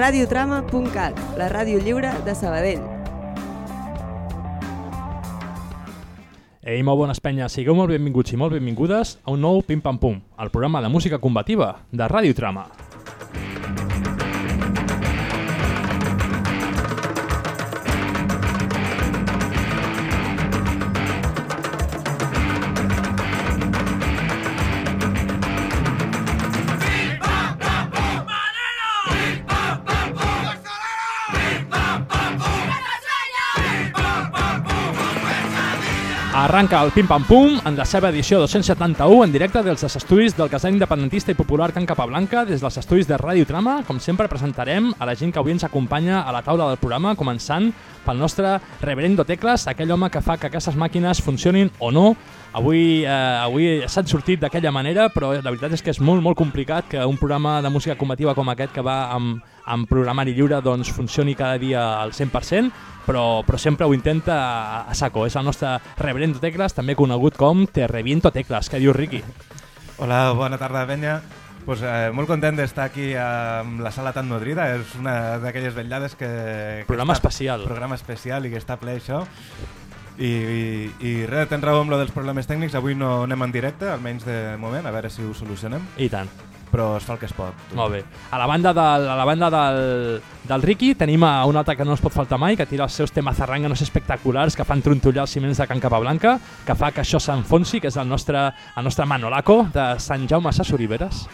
radiotrama.cat, la ràdio lliure de Sabadell. Ei, molt bones penyes, sigueu molt benvinguts i molt benvingudes a un nou Pim Pam Pum, el programa de música combativa de Ràdio Trama. Arranca el Pim Pam Pum en la seva edició 271 en directe dels estudis del casal independentista i popular Can Capablanca des dels estudis de Ràdio Trama. Com sempre presentarem a la gent que avui ens acompanya a la taula del programa, començant pel nostre reverendo Tecles, aquell home que fa que aquestes màquines funcionin o no. Avui, eh, avui s'han sortit d'aquella manera, però la veritat és que és molt, molt complicat que un programa de música combativa com aquest que va amb, amb programari lliure doncs funcioni cada dia al 100%, però, però sempre ho intenta a, saco. És el nostre reverendo Tecles, també conegut com Te reviento Tecles. Què dius, Riqui? Hola, bona tarda, penya. Pues, eh, molt content d'estar aquí amb la sala tan nodrida, és una d'aquelles vetllades que... Programa que està, especial. Programa especial i que està ple això. I, i, i res, tens raó amb lo dels problemes tècnics, avui no anem en directe, almenys de moment, a veure si ho solucionem, I tant. però es fa el que es pot. Molt bé. A la banda del, a la banda del, del Riqui tenim a un altre que no es pot faltar mai, que tira els seus temes zarranganos espectaculars que fan trontollar els ciments de Can Capablanca, que fa que això s'enfonsi, que és el nostre, el nostre Manolaco de Sant Jaume Sassoriveres.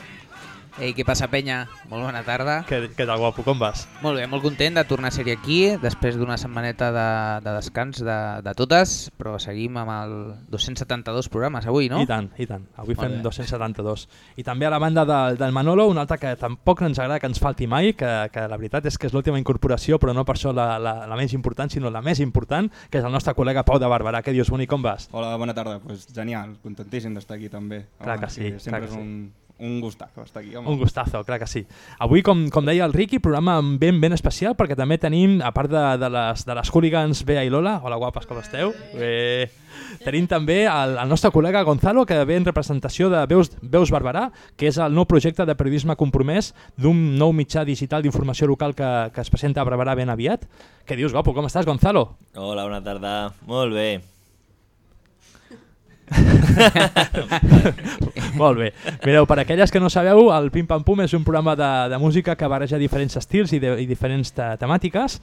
Ei, què passa, penya? Molt bona tarda. Què, què tal, guapo? Com vas? Molt bé, molt content de tornar a ser aquí, després d'una setmaneta de, de descans de, de totes, però seguim amb el 272 programes avui, no? I tant, i tant. Avui Molt fem bé. 272. I també a la banda del, del Manolo, un altre que tampoc ens agrada que ens falti mai, que, que la veritat és que és l'última incorporació, però no per això la, la, la menys important, sinó la més important, que és el nostre col·lega Pau de Barberà. Què dius, bonic, com vas? Hola, bona tarda. Pues genial, contentíssim d'estar aquí també. Clar que sí, sempre clar que és un, un gustazo estar aquí. Home. Un gustazo, clar que sí. Avui, com, com deia el Riqui, programa ben ben especial perquè també tenim, a part de, de, les, de les hooligans Bea i Lola, hola guapes, com esteu? Bé. Tenim també el, el nostre col·lega Gonzalo, que ve en representació de Veus, Veus Barberà, que és el nou projecte de periodisme compromès d'un nou mitjà digital d'informació local que, que es presenta a Barberà ben aviat. Què dius, guapo? Com estàs, Gonzalo? Hola, bona tarda. Molt bé. Molt bé. Mireu, per aquelles que no sabeu, el Pim Pam Pum és un programa de, de música que barreja diferents estils i, de, i diferents te temàtiques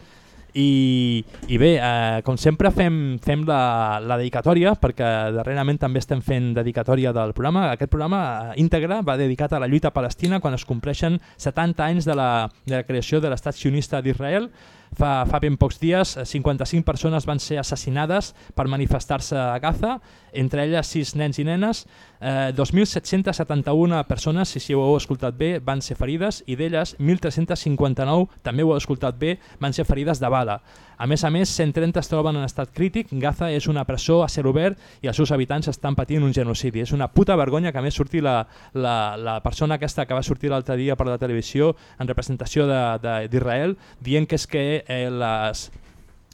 i, i bé, eh, com sempre fem, fem la, la dedicatòria perquè darrerament també estem fent dedicatòria del programa. Aquest programa eh, íntegre va dedicat a la lluita palestina quan es compleixen 70 anys de la, de la creació de l'estat sionista d'Israel. Fa, fa ben pocs dies, eh, 55 persones van ser assassinades per manifestar-se a Gaza, entre elles 6 nens i nenes. Eh, 2.771 persones, si, si ho heu escoltat bé, van ser ferides i d'elles 1.359, també ho heu escoltat bé, van ser ferides de bala. A més a més, 130 es troben en estat crític, Gaza és una presó a ser obert i els seus habitants estan patint un genocidi. És una puta vergonya que a més surti la, la, la persona aquesta que va sortir l'altre dia per la televisió en representació d'Israel dient que és que eh, les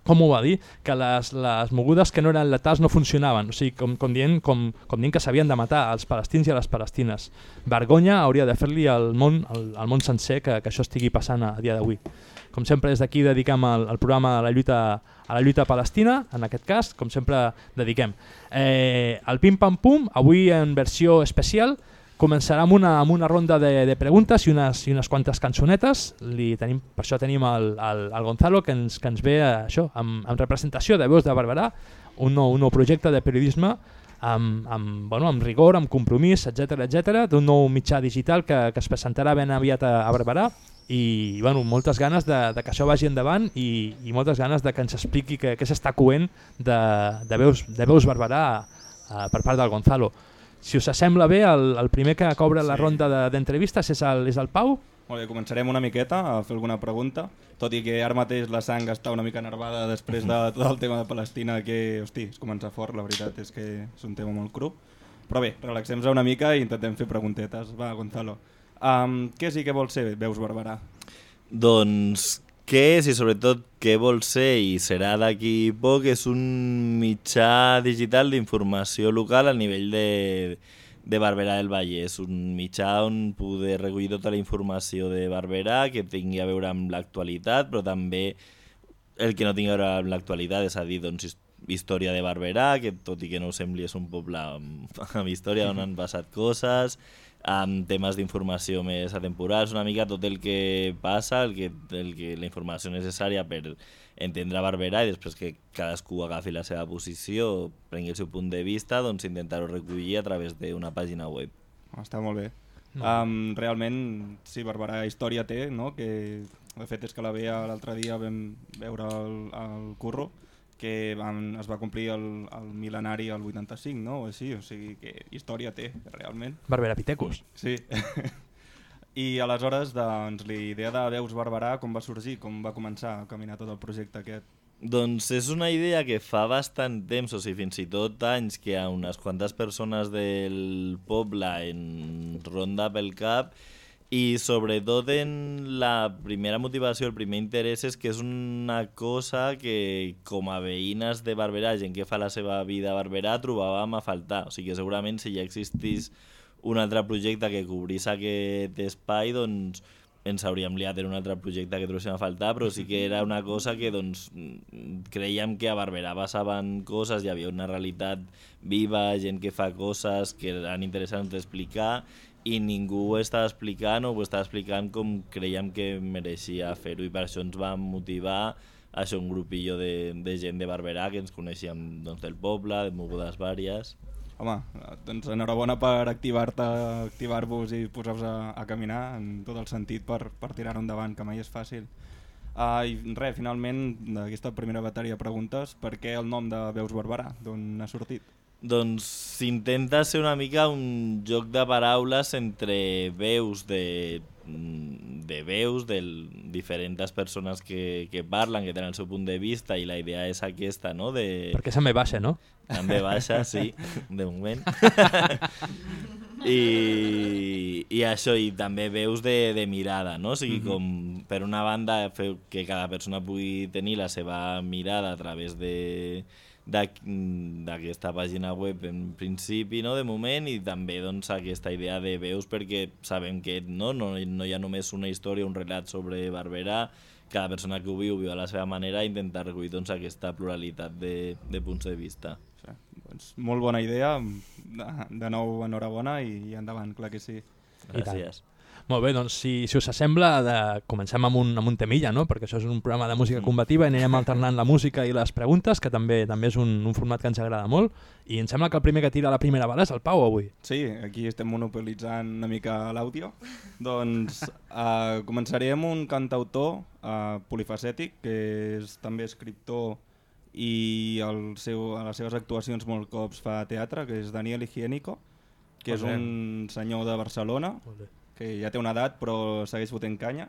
com ho va dir? Que les, les mogudes que no eren letals no funcionaven, o sigui, com, com dient, com, com dient que s'havien de matar als palestins i a les palestines. Vergonya hauria de fer-li al món, al, al món sencer que, que això estigui passant a, a dia d'avui. Com sempre des d'aquí dediquem el, el programa a la, lluita, a la lluita palestina, en aquest cas, com sempre dediquem. Eh, el Pim Pam Pum, avui en versió especial, Començarà amb una, amb una ronda de, de preguntes i unes, i unes quantes cançonetes. Li tenim, per això tenim el, el, el Gonzalo, que ens, que ens ve eh, això, amb, amb representació de Veus de Barberà, un nou, un nou projecte de periodisme amb, amb, bueno, amb rigor, amb compromís, etc etc d'un nou mitjà digital que, que es presentarà ben aviat a, a Barberà i bueno, moltes ganes de, de que això vagi endavant i, i moltes ganes de que ens expliqui què, s'està coent de, de, veus, de Veus Barberà eh, per part del Gonzalo. Si us sembla bé, el, el primer que cobra la Sí. ronda de- d'entrevistes és, el, és el Pau. Molt bé, començarem una miqueta a fer alguna pregunta, tot i que ara mateix la sang està una mica nervada després de tot el tema de Palestina, que, hosti, es comença fort, la veritat és que és un tema molt cru. Però bé, relaxem-nos una mica i intentem fer preguntetes. Va, Gonzalo. Um, què sí que vols ser, Veus Barberà? Doncs què és i sobretot què vol ser i serà d'aquí poc és un mitjà digital d'informació local a nivell de, de Barberà del Vallès, un mitjà on poder recollir tota la informació de Barberà que tingui a veure amb l'actualitat, però també el que no tingui a veure amb l'actualitat, és a dir, doncs, his- història de Barberà, que tot i que no ho sembli és un poble amb, amb història on han passat coses, amb temes d'informació més atemporals, una mica tot el que passa, el que, el que, la informació necessària per entendre Barberà i després que cadascú agafi la seva posició, prengui el seu punt de vista, doncs intentar-ho recollir a través d'una pàgina web. Està molt bé. Um, realment, sí, Barberà història té, no? que de fet és que la veia l'altre dia vam veure el, el curro, que van, es va complir el, el mil·lenari al 85, no? o així, o sigui que història té, realment. Barbera Pitecos. Sí. I aleshores, doncs, la idea de Veus Barberà, com va sorgir, com va començar a caminar tot el projecte aquest? Doncs és una idea que fa bastant temps, o sigui, fins i tot anys, que a unes quantes persones del poble en ronda pel cap i sobretot en la primera motivació, el primer interès és que és una cosa que com a veïnes de Barberà, gent que fa la seva vida a Barberà, trobàvem a faltar. O sigui que segurament si ja existís un altre projecte que cobrís aquest espai, doncs ens hauríem liat en un altre projecte que trobéssim a faltar, però sí que era una cosa que doncs, creiem que a Barberà passaven coses, hi havia una realitat viva, gent que fa coses que eren interessants d'explicar i ningú ho estava explicant o ho estava explicant com creiem que mereixia fer-ho i per això ens va motivar a ser un grupillo de, de gent de Barberà que ens coneixíem doncs, del poble, de mogudes vàries. Home, doncs enhorabona per activar-te, activar-vos i posar-vos a, a caminar en tot el sentit per, per tirar-ho endavant, que mai és fàcil. Uh, I res, finalment, d'aquesta primera bateria de preguntes, per què el nom de Veus Barberà? D'on ha sortit? Doncs s'intenta ser una mica un joc de paraules entre veus de, mm, de veus de diferents persones que, que parlen, que tenen el seu punt de vista i la idea és aquesta, no? De, Perquè se'm ve baixa, no? també baixa, sí, de moment. I, I això, i també veus de, de mirada, no? O sigui, com per una banda que cada persona pugui tenir la seva mirada a través de d'aquesta pàgina web en principi, no, de moment, i també doncs, aquesta idea de veus perquè sabem que no, no, no hi ha només una història, un relat sobre Barberà, cada persona que ho viu, ho viu a la seva manera i intentar recollir doncs, aquesta pluralitat de, de punts de vista. Sí, doncs, molt bona idea, de, de nou enhorabona i, i endavant, clar que sí. I tant. Molt bé, doncs si, si us sembla, de, comencem amb un, amb un temilla, no? perquè això és un programa de música combativa i anirem alternant la música i les preguntes, que també també és un, un format que ens agrada molt, i em sembla que el primer que tira la primera bala és el Pau avui. Sí, aquí estem monopolitzant una mica l'àudio. doncs uh, començaré amb un cantautor uh, polifacètic, que és també escriptor i el seu, a les seves actuacions molt cops fa teatre, que és Daniel Higiénico, que és un senyor de Barcelona. Que ja té una edat però segueix fotent canya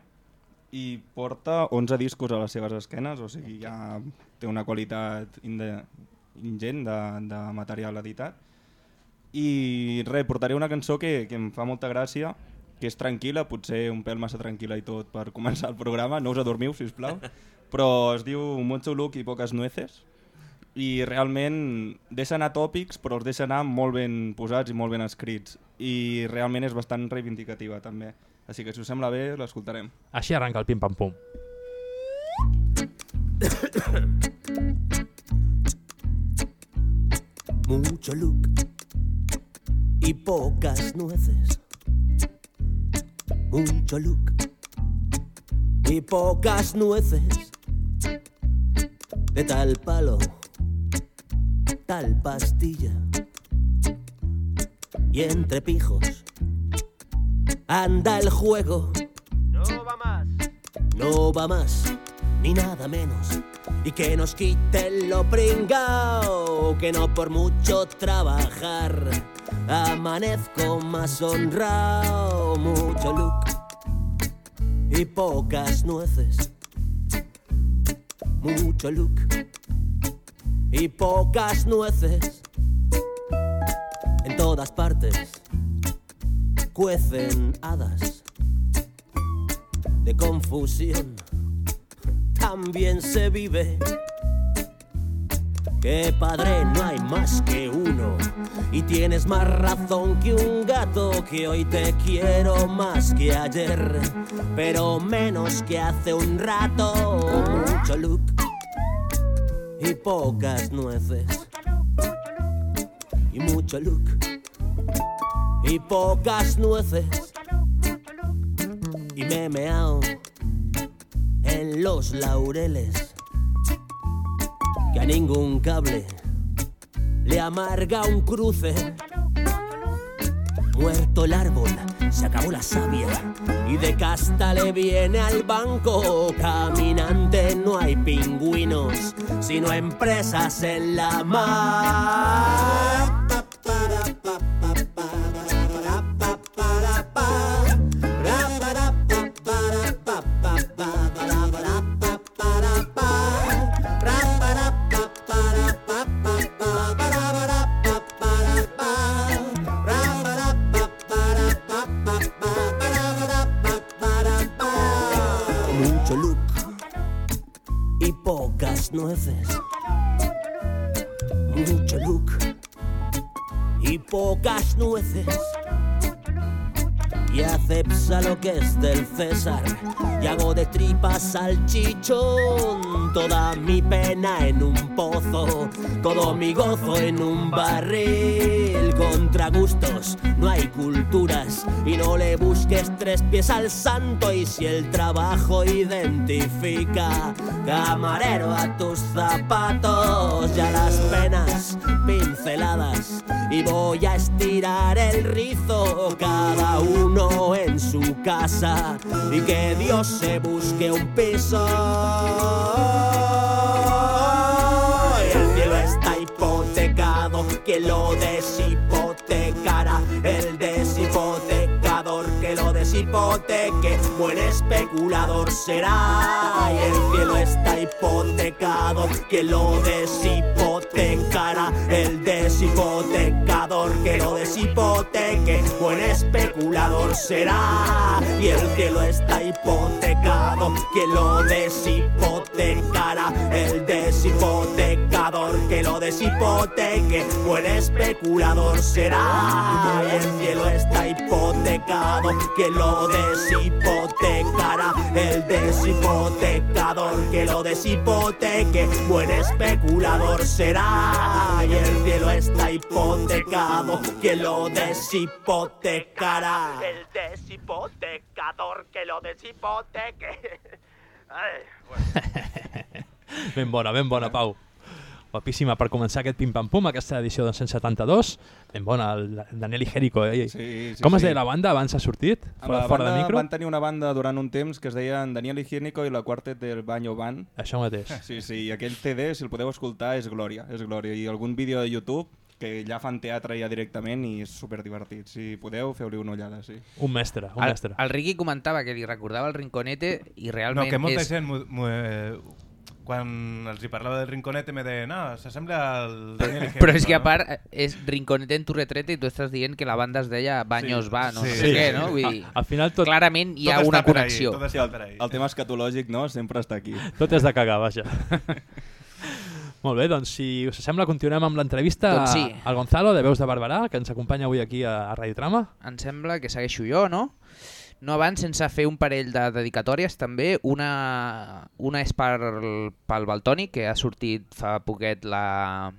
i porta 11 discos a les seves esquenes, o sigui, ja té una qualitat inde, ingent de, de material editat. I res, portaré una cançó que, que em fa molta gràcia, que és tranquil·la, potser un pèl massa tranquil·la i tot per començar el programa, no us adormiu, si us plau, però es diu Mucho look i poques nueces, i realment deixa anar tòpics, però els deixa anar molt ben posats i molt ben escrits, i realment és bastant reivindicativa també. Així que si us sembla bé, l'escoltarem. Així arranca el pim-pam-pum. mucho look y pocas nueces. Mucho look y pocas nueces. De tal palo, tal pastilla. Y entre pijos anda el juego. No va más. No va más, ni nada menos. Y que nos quiten lo pringao, que no por mucho trabajar amanezco más honrado. Mucho look y pocas nueces. Mucho look y pocas nueces. En todas partes cuecen hadas de confusión también se vive que padre no hay más que uno. Y tienes más razón que un gato, que hoy te quiero más que ayer, pero menos que hace un rato. Y pocas nueces. Y mucho look y pocas nueces. Y me he meao en los laureles que a ningún cable le amarga un cruce. Muerto el árbol, se acabó la savia y de casta le viene al banco. Caminante no hay pingüinos, sino empresas en la mar. Del César. Y hago de tripas al chichón. Toda mi pena en un pozo. Todo mi gozo en un barril. Contra gustos no hay culturas. Y no le busques tres pies al santo. Y si el trabajo identifica, camarero a tus zapatos. Ya las penas pinceladas. Y voy a estirar el rizo. Cada uno en su casa. Y que Dios se busque un piso. Que lo deshipotecara. Que lo deshipoteque, buen especulador será. Y el cielo está hipotecado, que lo deshipotecara. El deshipotecador que lo deshipoteque, buen especulador será. Y el cielo está hipotecado, que lo deshipotecara. El deshipotecador que lo deshipoteque, buen especulador será. Y el cielo está hipotecado, que lo deshipotecara. El deshipotecador que lo deshipoteque, buen especulador será. Y el cielo está hipotecado, que lo deshipotecará. El deshipotecador que lo deshipoteque. Ben bona, ben bona, Pau. Guapíssima per començar aquest pim-pam-pum, aquesta edició de 172. Ben bona, el Daniel i Jerico. Eh? Sí, sí, Com es sí. deia la banda? Abans ha sortit? Fora, la fora banda de micro? Van tenir una banda durant un temps que es deien Daniel Higiénico i la quartet del Baño Band. Això mateix. Sí, sí, i aquell CD, si el podeu escoltar, és glòria, és glòria. I algun vídeo de YouTube que ja fan teatre ja directament i és super divertit. Si podeu, feu-li una ullada, sí. Un mestre, un El, mestre. el Riqui comentava que li recordava el Rinconete i No, realment que molta és... gent, eh, quan els hi parlava del Rinconete, me deia, no, s'assembla al Daniel Higiénico, Però és que a no?" part eh, és Rinconete en tu retrete i tu estàs dient que la banda es deia Baños Sí, va, no sí, sé sí, què, no? Vull dir, Al final tot, clarament hi ha Tot una per ahí, connexió. tot Sí, el, el tema escatològic no? sempre està aquí. tot és de cagar, vaja. Molt bé, doncs si us sembla continuem amb l'entrevista Doncs sí. al Gonzalo de Veus de Barberà, que ens acompanya avui aquí a, a Radio Trama. Em sembla que segueixo jo, no? No abans, sense fer un parell de dedicatòries, també. Una, una és per, pel Baltoni, que ha sortit fa poquet la,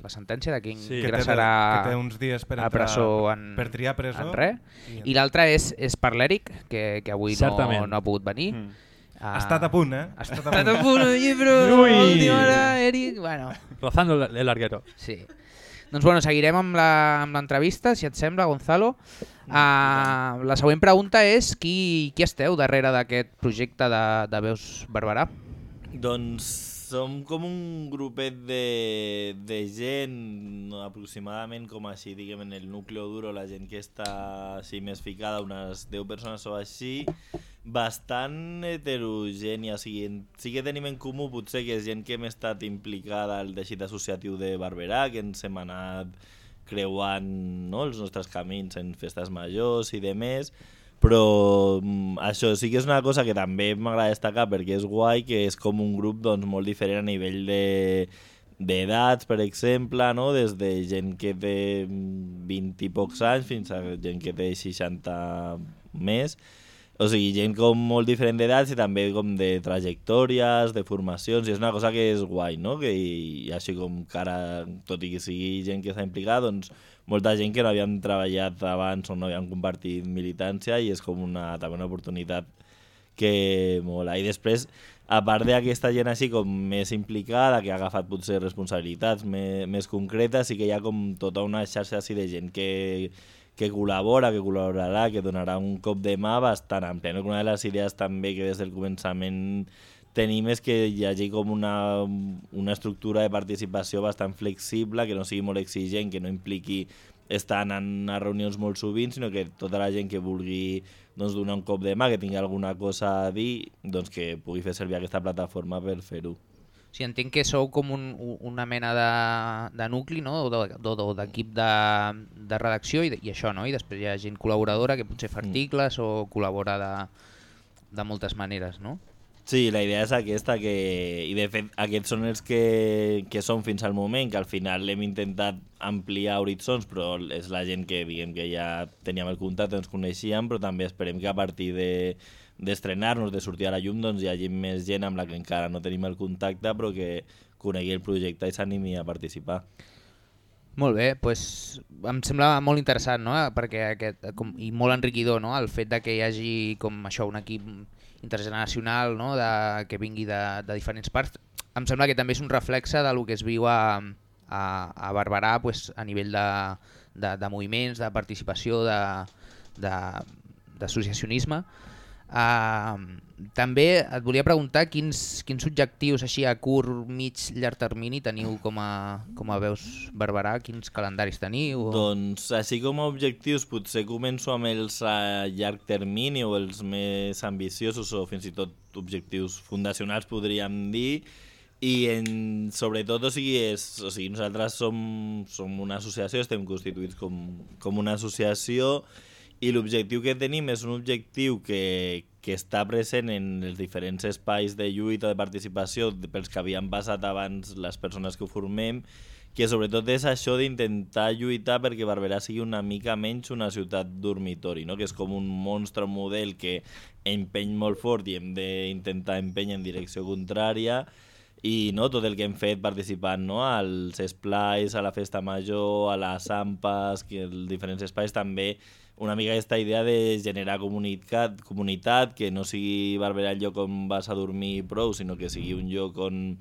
la sentència de quin Sí, que té, ingressarà que té uns dies per, a presó en, per triar presó. en res. I, l'altra és, és per l'Eric, que, que avui no, Certament. no ha pogut venir. Mm. Ah, ha estat a punt, eh? Ha estat a punt, oye, però Ui. a última hora, Eric... Bueno, Rozando el, el larguero. sí. Doncs bueno, seguirem amb la- amb l'entrevista, si et sembla, Gonzalo. Uh, la següent pregunta és qui, qui esteu darrere d'aquest projecte de, de Veus Barberà? Doncs som com un grupet de, de gent, aproximadament com així, diguem, en el núcleo duro, la gent que està així més ficada, unes 10 persones o així, bastant heterogènia, o sigui, sí que tenim en comú potser que és gent que hem estat implicada al teixit associatiu de Barberà, que ens hem anat creuant no, els nostres camins en festes majors i de més, però mm, això sí que és una cosa que també m'agrada destacar perquè és guai, que és com un grup doncs, molt diferent a nivell de, d'edats, per exemple, no? des de gent que té 20 i pocs anys fins a gent que té 60 més. O sigui, gent com molt diferent d'edats i també com de trajectòries, de formacions, i és una cosa que és guai, no? Que, i, i així com que ara, tot i que sigui gent que s'ha implicat, doncs molta gent que no havíem treballat abans o no havíem compartit militància i és com una, també una oportunitat que mola. I després, a part d'aquesta gent així com més implicada, que ha agafat potser responsabilitats més, més concretes, sí que hi ha com tota una xarxa així de gent que, que col·labora, que col·laborarà, que donarà un cop de mà bastant ampli. No? Una de les idees també que des del començament tenim és que hi hagi com una, una estructura de participació bastant flexible, que no sigui molt exigent, que no impliqui estar anant a reunions molt sovint, sinó que tota la gent que vulgui doncs, donar un cop de mà, que tingui alguna cosa a dir, doncs que pugui fer servir aquesta plataforma per fer-ho. Sí, entenc que sou com un, una mena de, de nucli, no? o d'equip de, de, de redacció i, i això, no? i després hi ha gent col·laboradora que potser fa articles mm. o col·labora de, de moltes maneres, no? Sí, la idea és aquesta, que, i de fet aquests són els que, que són fins al moment, que al final hem intentat ampliar horitzons, però és la gent que diguem que ja teníem el contacte, ens coneixíem, però també esperem que a partir de d'estrenar-nos, de sortir a la llum, doncs hi hagi més gent amb la que encara no tenim el contacte, però que conegui el projecte i s'animi a participar. Molt bé, pues, em sembla molt interessant no? perquè aquest, com, i molt enriquidor no? el fet de que hi hagi com això un equip intergeneracional no? de, que vingui de, de diferents parts. Em sembla que també és un reflexe de lo que es viu a, a, a Barberà pues, a nivell de, de, de moviments, de participació, d'associacionisme. Uh, també et volia preguntar quins, quins objectius així a curt, mig, llarg termini teniu com a, com a veus Barberà, quins calendaris teniu? O... Doncs així com a objectius potser començo amb els a llarg termini o els més ambiciosos o fins i tot objectius fundacionals podríem dir i en, sobretot o sigui, és, o sigui, nosaltres som, som una associació, estem constituïts com, com una associació i l'objectiu que tenim és un objectiu que, que està present en els diferents espais de lluita, de participació pels que havien passat abans les persones que ho formem, que sobretot és això d'intentar lluitar perquè Barberà sigui una mica menys una ciutat dormitori, no? que és com un monstre model que empeny molt fort i hem d'intentar empènyer en direcció contrària i no, tot el que hem fet participant no? als esplais, a la festa major, a les AMPAs, que els diferents espais també una mica aquesta idea de generar comunitat, comunitat que no sigui Barberà el lloc on vas a dormir prou, sinó que sigui un lloc on,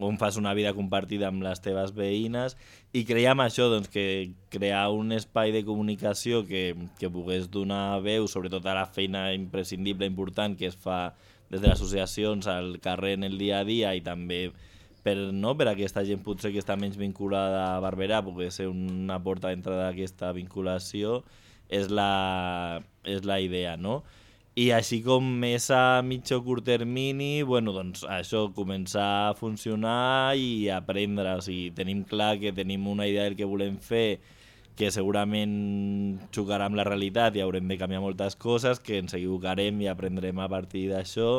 on fas una vida compartida amb les teves veïnes i creiem això, doncs, que crear un espai de comunicació que, que pogués donar veu, sobretot a la feina imprescindible, important que es fa des de les associacions al carrer en el dia a dia i també per, no, per aquesta gent potser que està menys vinculada a Barberà, poder ser una porta d'entrada d'aquesta vinculació és la, és la idea, no? I així com més a mig o curt termini, bueno, doncs això, començar a funcionar i aprendre. O sigui, tenim clar que tenim una idea del que volem fer que segurament xocarà amb la realitat i haurem de canviar moltes coses, que ens equivocarem i aprendrem a partir d'això.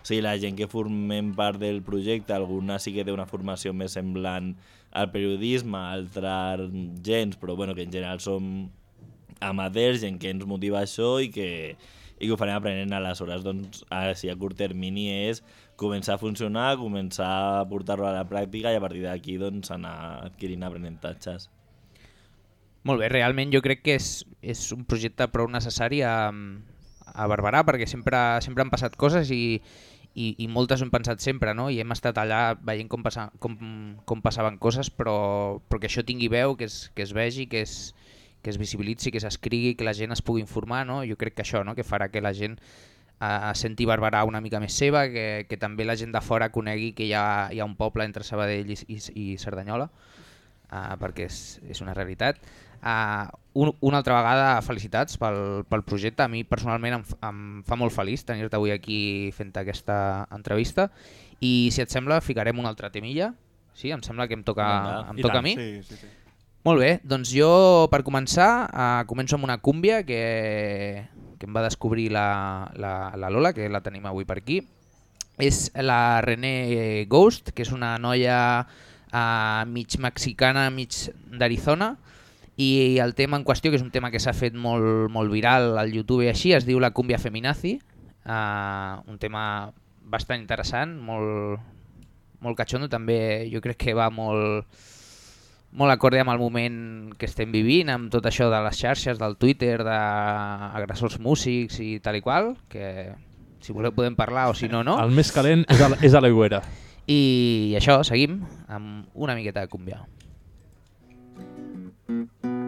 O sigui, la gent que formem part del projecte, alguna sí que té una formació més semblant al periodisme, altres gens, però bueno, que en general som amateurs, gent que ens motiva això i que, i que ho farem aprenent aleshores doncs, si a curt termini és començar a funcionar, començar a portar-lo a la pràctica i a partir d'aquí doncs, anar adquirint aprenentatges. Molt bé, realment jo crec que és, és un projecte prou necessari a, a Barberà perquè sempre, sempre han passat coses i, i, i moltes ho hem pensat sempre no? i hem estat allà veient com, passa, com, com passaven coses però, però que això tingui veu, que es, que es vegi, que es, que es visibilitzi, que s'escrigui, que la gent es pugui informar, no? jo crec que això no? que farà que la gent eh, senti Barberà una mica més seva, que, que també la gent de fora conegui que hi ha, hi ha un poble entre Sabadell i, i, i Cerdanyola, eh, perquè és, és una realitat. Uh, un, una altra vegada felicitats pel, pel projecte, a mi personalment em, em fa molt feliç tenir-te avui aquí fent aquesta entrevista i si et sembla ficarem una altra temilla, sí? em sembla que em toca, em toca a mi. Sí, sí, sí. Molt bé, doncs jo per començar uh, començo amb una cúmbia que, que em va descobrir la, la, la Lola, que la tenim avui per aquí. És la René Ghost, que és una noia uh, mig mexicana, mig d'Arizona, i el tema en qüestió, que és un tema que s'ha fet molt, molt viral al YouTube i així, es diu La cumbia feminazi, uh, un tema bastant interessant, molt, molt catxondo, també jo crec que va molt, molt acorde amb el moment que estem vivint, amb tot això de les xarxes, del Twitter, d'agressors músics i tal i qual, que si voleu podem parlar o si no, no. El més calent és a, és a l'aigüera. I això, seguim amb una miqueta de cumbia. Sin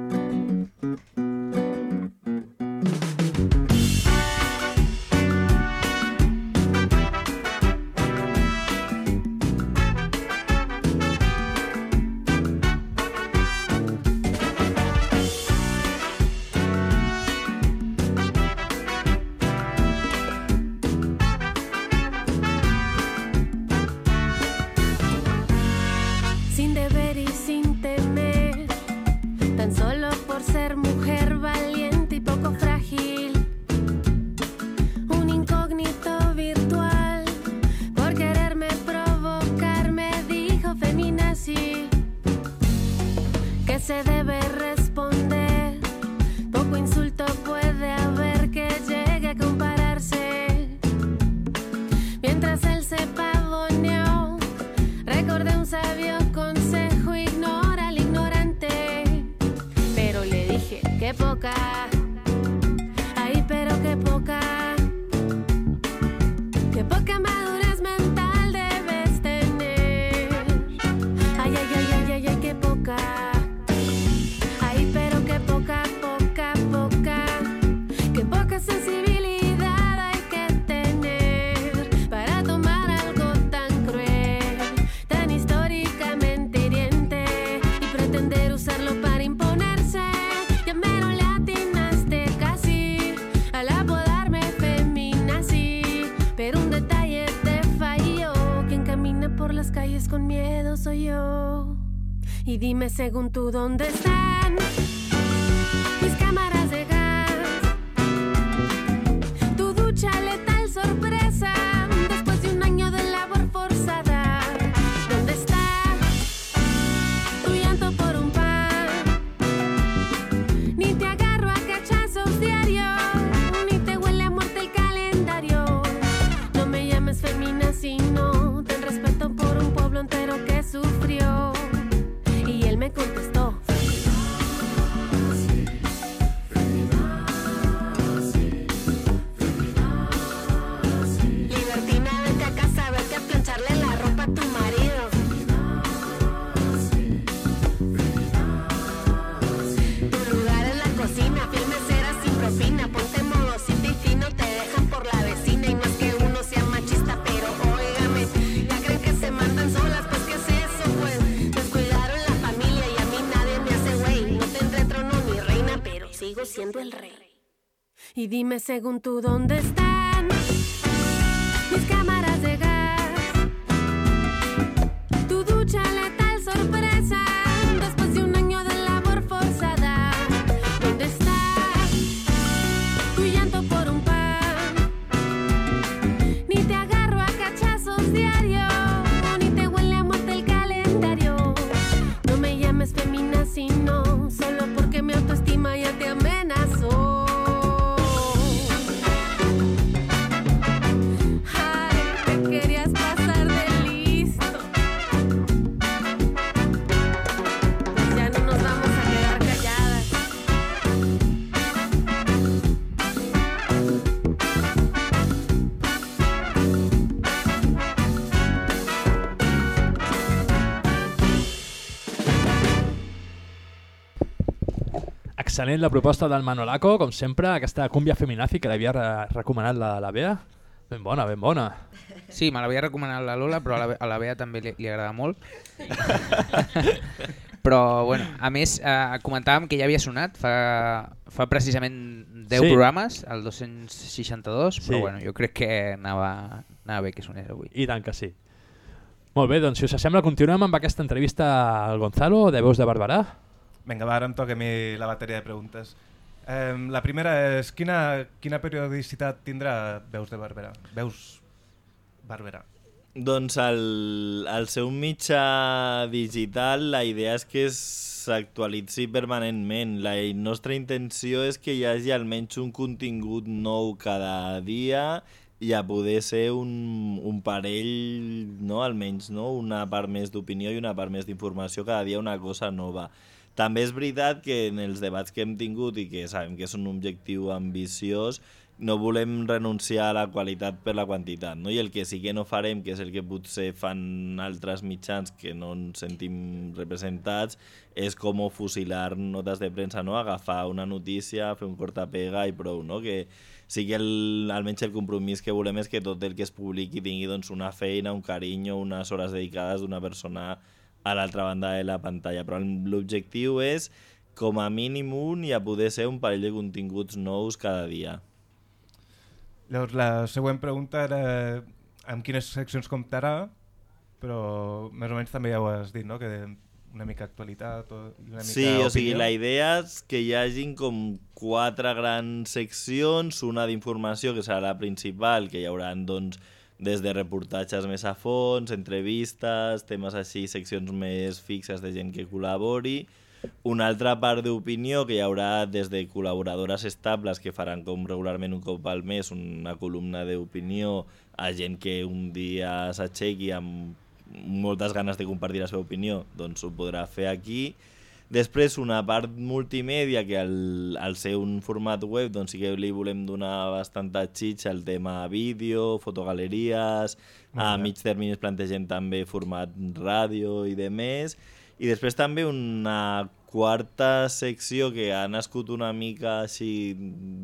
con miedo soy yo. Y dime según tú dónde están mis cámaras de Y dime según tú dónde están Excel·lent la proposta del Manolaco, com sempre, aquesta cúmbia feminazi que l'havia re recomanat la, la Bea. Ben bona, ben bona. Sí, me l'havia recomanat la Lola, però a la, a la Bea també li, li agrada molt. però, bueno, a més, eh, comentàvem que ja havia sonat fa, fa precisament 10 Sí. programes, el 262, Sí. però bueno, jo crec que anava, anava bé que sonés avui. I tant que sí. Molt bé, doncs si us sembla continuem amb aquesta entrevista al Gonzalo de Veus de Barberà. Vinga, va, ara em toca a mi la bateria de preguntes. Eh, la primera és, quina, quina periodicitat tindrà Veus de Barberà? Veus Barberà. Doncs al ser un mitjà digital la idea és que s'actualitzi permanentment. La nostra intenció és que hi hagi almenys un contingut nou cada dia i a poder ser un, un parell, no? almenys no? una part més d'opinió i una part més d'informació, cada dia una cosa nova. També és veritat que en els debats que hem tingut i que sabem que és un objectiu ambiciós, no volem renunciar a la qualitat per la quantitat, no? i el que sí que no farem, que és el que potser fan altres mitjans que no ens sentim representats, és com fusilar notes de premsa, no? agafar una notícia, fer un cortapega i prou, no? que sí que el, almenys el compromís que volem és que tot el que es publiqui tingui doncs, una feina, un carinyo, unes hores dedicades d'una persona a l'altra banda de la pantalla, però l'objectiu és com a mínim un i a poder ser un parell de continguts nous cada dia. Llavors, la següent pregunta era amb quines seccions comptarà, però més o menys també ja ho has dit, no? que una mica actualitat o una mica Sí, o sigui, opinió. la idea és que hi hagin com quatre grans seccions, una d'informació que serà la principal, que hi haurà doncs, des de reportatges més a fons, entrevistes, temes així, seccions més fixes de gent que col·labori, una altra part d'opinió que hi haurà des de col·laboradores estables que faran com regularment un cop al mes una columna d'opinió a gent que un dia s'aixequi amb moltes ganes de compartir la seva opinió, doncs ho podrà fer aquí. Després una part multimèdia que al, al ser un format web doncs sí que li volem donar bastanta xitxa al tema vídeo, fotogaleries, a mig termini plantegem també format ràdio i de més. I després també una quarta secció que ha nascut una mica així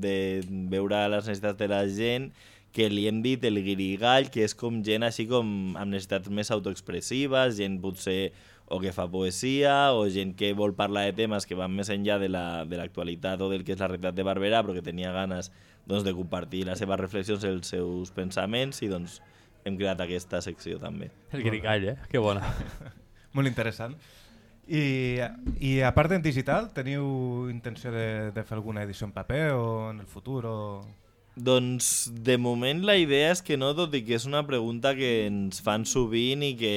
de veure les necessitats de la gent que li hem dit el guirigall, que és com gent així com amb necessitats més autoexpressives, gent potser o que fa poesia, o gent que vol parlar de temes que van més enllà de la- de l'actualitat o del que és la realitat de Barberà, però que tenia ganes doncs, de compartir les seves reflexions, els seus pensaments, i doncs hem creat aquesta secció també. El guirigall, eh? Que bona. Molt interessant. I, I a part en digital, teniu intenció de, de fer alguna edició en paper o en el futur? O... Doncs de moment la idea és que no, tot i que és una pregunta que ens fan sovint i que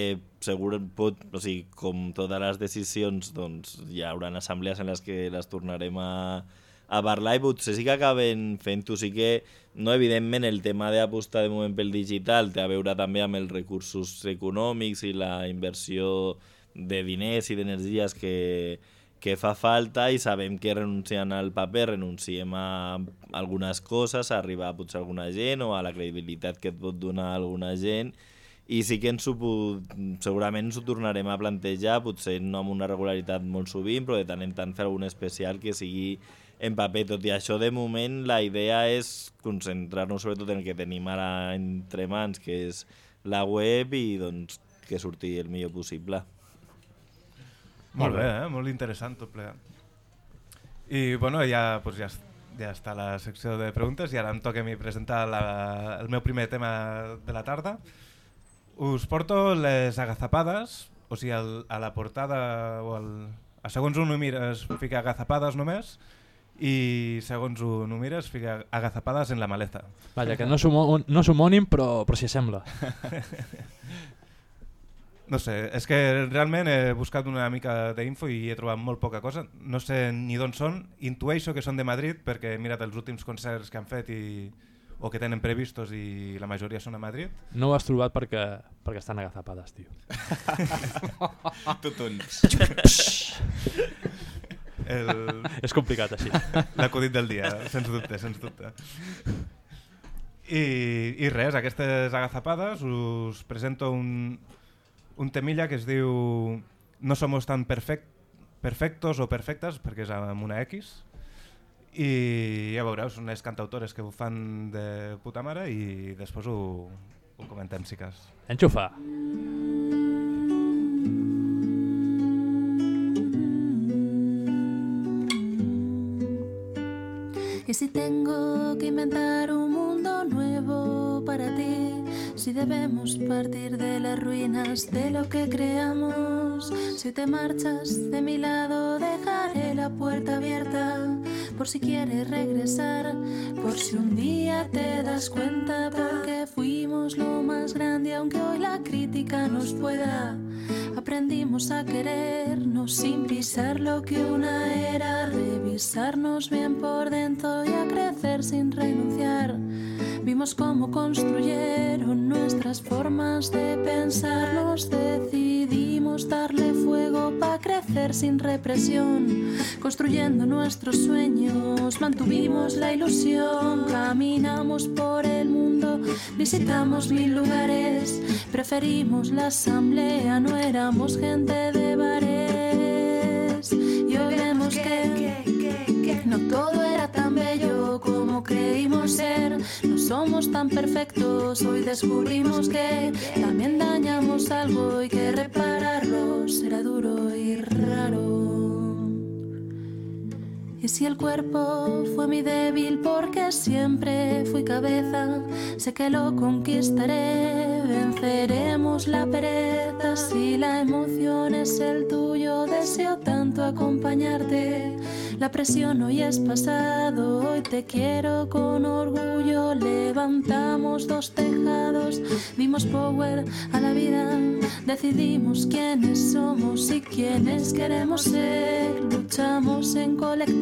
segur pot, o sigui, com totes les decisions, doncs hi haurà assemblees en les que les tornarem a, a parlar i potser sí que acaben fent-ho, sí que no, evidentment el tema d'apostar de moment pel digital té a veure també amb els recursos econòmics i la inversió de diners i d'energies que, que fa falta i sabem que renunciant al paper renunciem a algunes coses, a arribar potser a alguna gent o a la credibilitat que et pot donar alguna gent i sí que ens ho, segurament ens ho tornarem a plantejar, potser no amb una regularitat molt sovint, però de tant en tant fer algun especial que sigui en paper. Tot i això, de moment, la idea és concentrar-nos sobretot en el que tenim ara entre mans, que és la web i doncs, que surti el millor possible. Molt bé, eh? molt interessant tot plegat. I bueno, ja, doncs ja, ja està la secció de preguntes i ara em toca a mi presentar la, el meu primer tema de la tarda. Us porto les agazapades, o sigui, el, a la portada o el, a segons on ho mires fica agazapades només i segons on ho mires fica agazapades en la maleta. Vaja, que no és, homo- no homònim, però, però s'hi assembla. No sé, és que realment he buscat una mica d'info i he trobat molt poca cosa. No sé ni d'on són. Intueixo que són de Madrid perquè he mirat els últims concerts que han fet i, o que tenen previstos i la majoria són a Madrid. No ho has trobat perquè, perquè estan agazapades, tio. Tot un... El- És complicat així. L'acudit del dia, sens dubte, sens dubte. I, I res, aquestes agazapades us presento un, un temilla que es diu No somos tan perfect, perfectos o perfectes, perquè és amb una X, i ja veureu, són unes cantautores que ho fan de puta mare i després ho, ho comentem si cas. Enxufa. Y si tengo que inventar un mundo nuevo para ti, si debemos partir de las ruinas de lo que creamos, si te marchas de mi lado, dejaré la puerta abierta por si quieres regresar, por si un día te da das cuenta porque fuimos lo más grande, aunque hoy la crítica nos pueda. Aprendimos a querernos sin pisar lo que una era, revisarnos bien por dentro y a crecer sin renunciar. Vimos cómo construyeron nuestras formas de pensar, nos decidimos darle fuego para crecer sin represión, construyendo nuestros sueños, mantuvimos la ilusión, caminamos por el mundo, visitamos mil lugares, preferimos la asamblea, no éramos gente de bares, y hoy vemos que, que no todo creímos ser, no somos tan perfectos, hoy descubrimos que también dañamos algo y que repararlo será duro y raro. Y si el cuerpo fue mi débil porque siempre fui cabeza, sé que lo conquistaré, venceremos la pereza. Si la emoción es el tuyo, deseo tanto acompañarte. La presión hoy es pasado, hoy te quiero con orgullo. Levantamos dos tejados, dimos power a la vida, decidimos quiénes somos y quiénes queremos ser. Luchamos en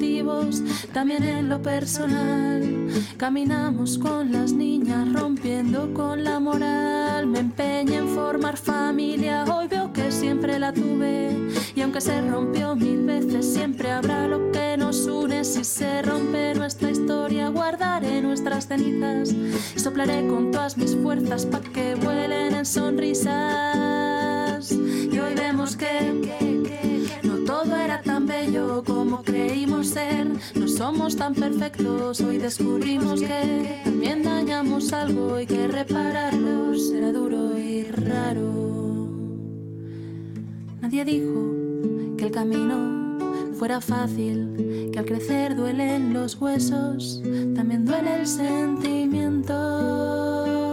colectivos, también en lo personal. Caminamos con las niñas, rompiendo con la moral. Me empeño en formar familia, hoy veo que siempre la tuve. Y aunque se rompió mil veces, siempre habrá lo que nos une. Si se rompe nuestra historia, guardaré nuestras cenizas soplaré con todas mis fuerzas para que vuelen en sonrisas. Y hoy vemos que como creímos ser. No somos tan perfectos, hoy descubrimos que también dañamos algo y que repararlo será duro y raro. Nadie dijo que el camino fuera fácil, que al crecer duelen los huesos, también duele el sentimiento.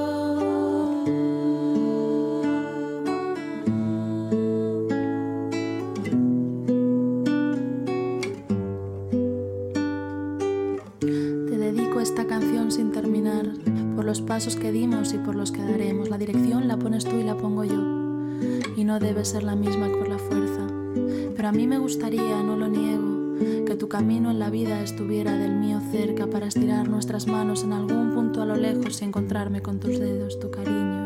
Pasos que dimos y por los que daremos. La dirección la pones tú y la pongo yo, y no debe ser la misma por la fuerza. Pero a mí me gustaría, no lo niego, que tu camino en la vida estuviera del mío cerca para estirar nuestras manos en algún punto a lo lejos y encontrarme con tus dedos, tu cariño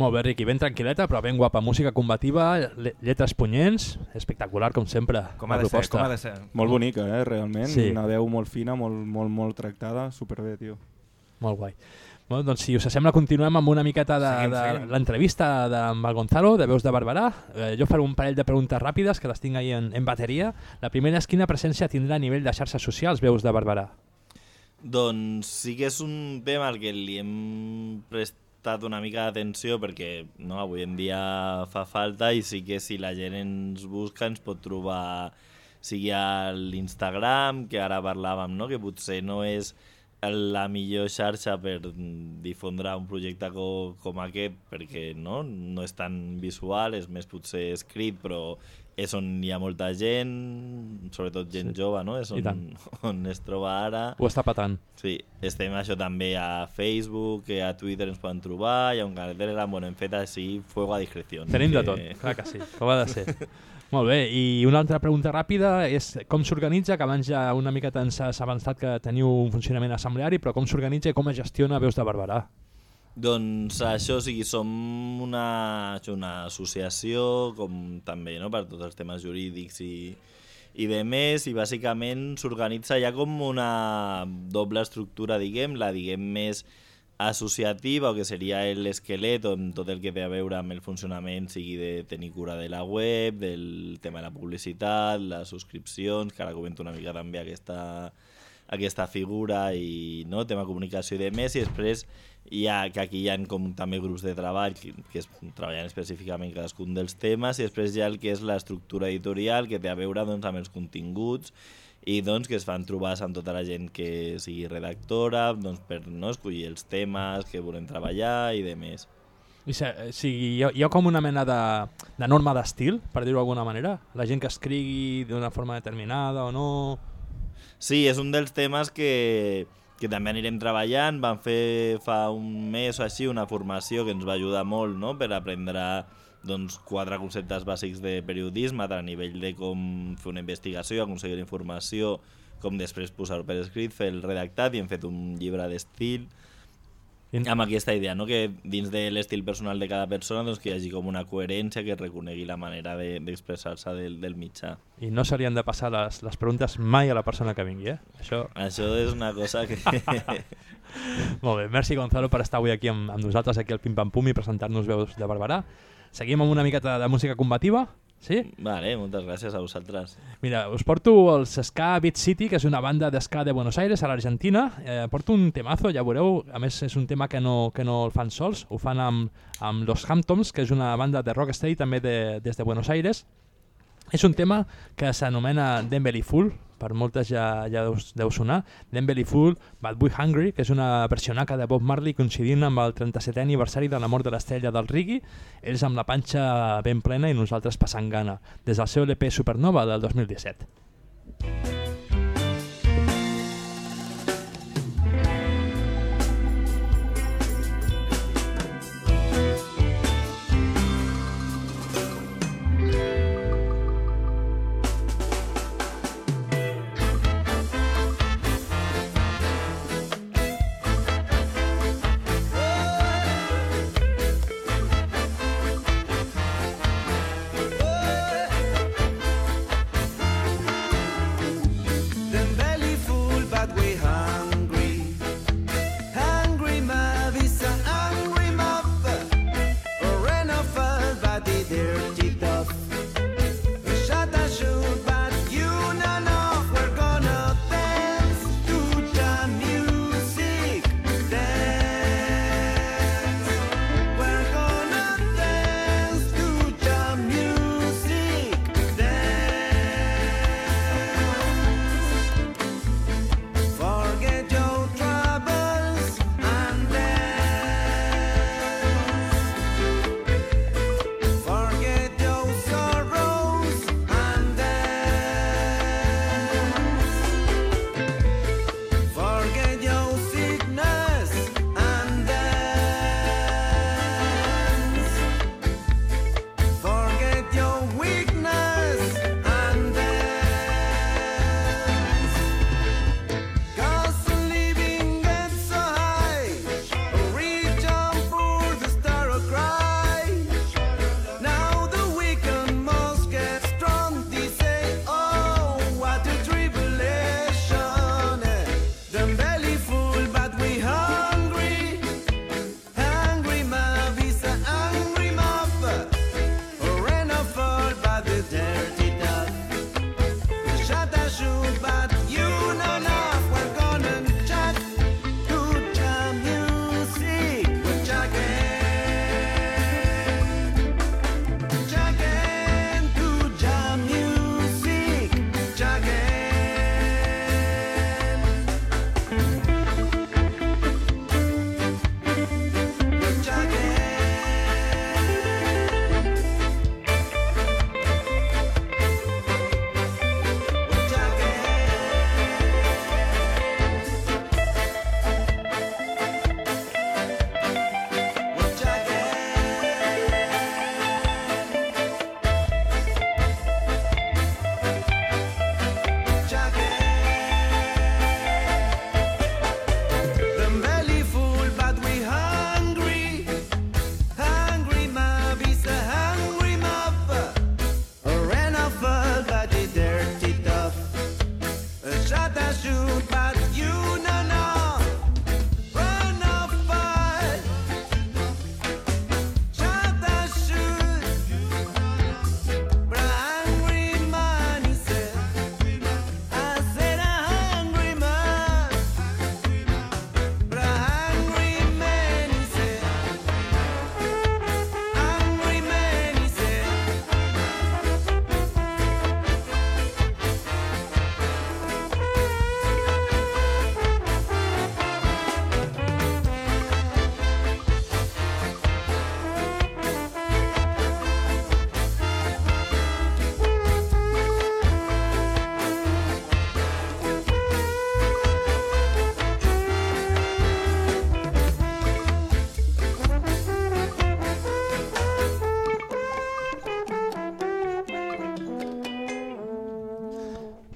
Molt bé, Riqui, ben tranquil·leta, però ben guapa. Música combativa, le- lletres punyents, espectacular, com sempre. Com ha de ser, com ha de ser. Molt bonica, eh, realment. Sí. Una veu molt fina, molt, molt, molt tractada, superbé, tio. Molt guai. Bueno, doncs, si us sembla, continuem amb una miqueta de, Seguim, de l'entrevista d'en el Gonzalo, de Veus de Barberà. Eh, jo faré un parell de preguntes ràpides, que les tinc ahí en, en bateria. La primera és quina presència tindrà a nivell de xarxes socials Veus de Barberà? Doncs sí que és un tema al que li hem prestat una mica d'atenció perquè no, avui en dia fa falta i sí que si la gent ens busca ens pot trobar sigui a l'Instagram, que ara parlàvem, no? que potser no és la millor xarxa per difondre un projecte co com aquest perquè no, no és tan visual, és més potser escrit, però és on hi ha molta gent, sobretot gent Sí. jove, no? és on, on es troba ara. Ho està patant. Sí, estem això també a Facebook, que a Twitter ens poden trobar, i a un canal de Telegram, bueno, hem fet així fuego a discreció. Tenim de tot, clar que sí, com ha de ser. Molt bé, i una altra pregunta ràpida és com s'organitza, que abans ja una miqueta ens has avançat que teniu un funcionament assembleari, però com s'organitza i com es gestiona Veus de Barberà? Doncs això, o sigui, som una, una associació, com també, no?, per tots els temes jurídics i, i de més, i bàsicament s'organitza ja com una doble estructura, diguem, la diguem més associativa, o que seria l'esquelet, on tot el que té a veure amb el funcionament sigui de tenir cura de la web, del tema de la publicitat, les subscripcions, que ara comento una mica també aquesta, aquesta figura i no, tema comunicació i de més, i després hi ha, que aquí hi ha com també grups de treball que, que es treballen específicament cadascun dels temes i després hi ha el que és l'estructura editorial que té a veure doncs, amb els continguts i doncs, que es fan trobades amb tota la gent que sigui redactora doncs, per no, escollir els temes que volem treballar i de més. I se, o sigui, hi, ha, hi ha com una mena de, de norma d'estil, per dir-ho d'alguna manera? La gent que escrigui d'una forma determinada o no... Sí, és un dels temes que, que també anirem treballant. Vam fer fa un mes o així una formació que ens va ajudar molt no? per aprendre doncs, quatre conceptes bàsics de periodisme, tant a nivell de com fer una investigació, aconseguir informació, com després posar-ho per escrit, fer el redactat i hem fet un llibre d'estil amb aquesta idea, no? que dins de l'estil personal de cada persona doncs, que hi hagi com una coherència que reconegui la manera de- d'expressar-se del, del mitjà. I no s'haurien de passar les, les preguntes mai a la persona que vingui, eh? Això... Això és una cosa que... Molt bé, merci Gonzalo per estar avui aquí amb, amb nosaltres aquí al Pim Pam Pum i presentar-nos veus de Barberà. Seguim amb una miqueta de música combativa, sí? vale, moltes gràcies a vosaltres. Mira, us porto els Ska Beat City, que és una banda de ska de Buenos Aires, a l'Argentina. Eh, porto un temazo, ja veureu. A més, és un tema que no, que no el fan sols. Ho fan amb, amb Los Hamptons, que és una banda de rocksteady també de, des de Buenos Aires. És un tema que s'anomena Dembele Fool, per moltes ja, ja deu, deu sonar. Dembele Fool, Bad Boy Hungry, que és una versionaca de Bob Marley coincidint amb el 37è aniversari de la mort de l'estrella del reggae. Ells amb la panxa ben plena i nosaltres passant gana, des del seu LP Supernova del 2017.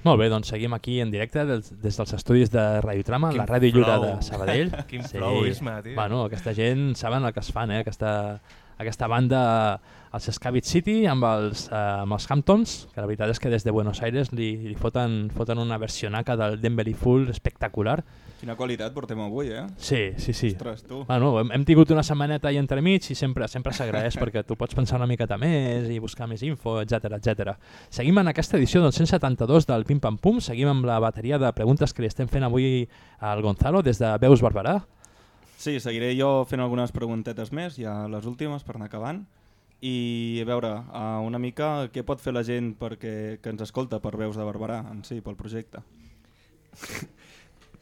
Molt bé, doncs seguim aquí en directe des, des dels estudis de Radiotrama, Quin la Ràdio Lliure de Sabadell. Quin flow, Isma, tio. Bueno, aquesta gent saben el que es fan, eh? Aquesta, aquesta banda, els Scavit City, amb els, eh, amb els Hamptons, que la veritat és que des de Buenos Aires li, li foten, foten una versionaca del Denver Full espectacular. Quina qualitat portem avui, eh? Sí, sí, sí. Ostres, tu. Bueno, hem, hem tingut una setmaneta ahí entremig i sempre sempre s'agraeix perquè tu pots pensar una miqueta més i buscar més info, etc etc. Seguim en aquesta edició del 172 del Pim Pam Pum, seguim amb la bateria de preguntes que li estem fent avui al Gonzalo des de Veus Barberà. Sí, seguiré jo fent algunes preguntetes més, ja les últimes per anar acabant. I a veure, uh, una mica què pot fer la gent perquè, que ens escolta per Veus de Barberà en si, pel projecte.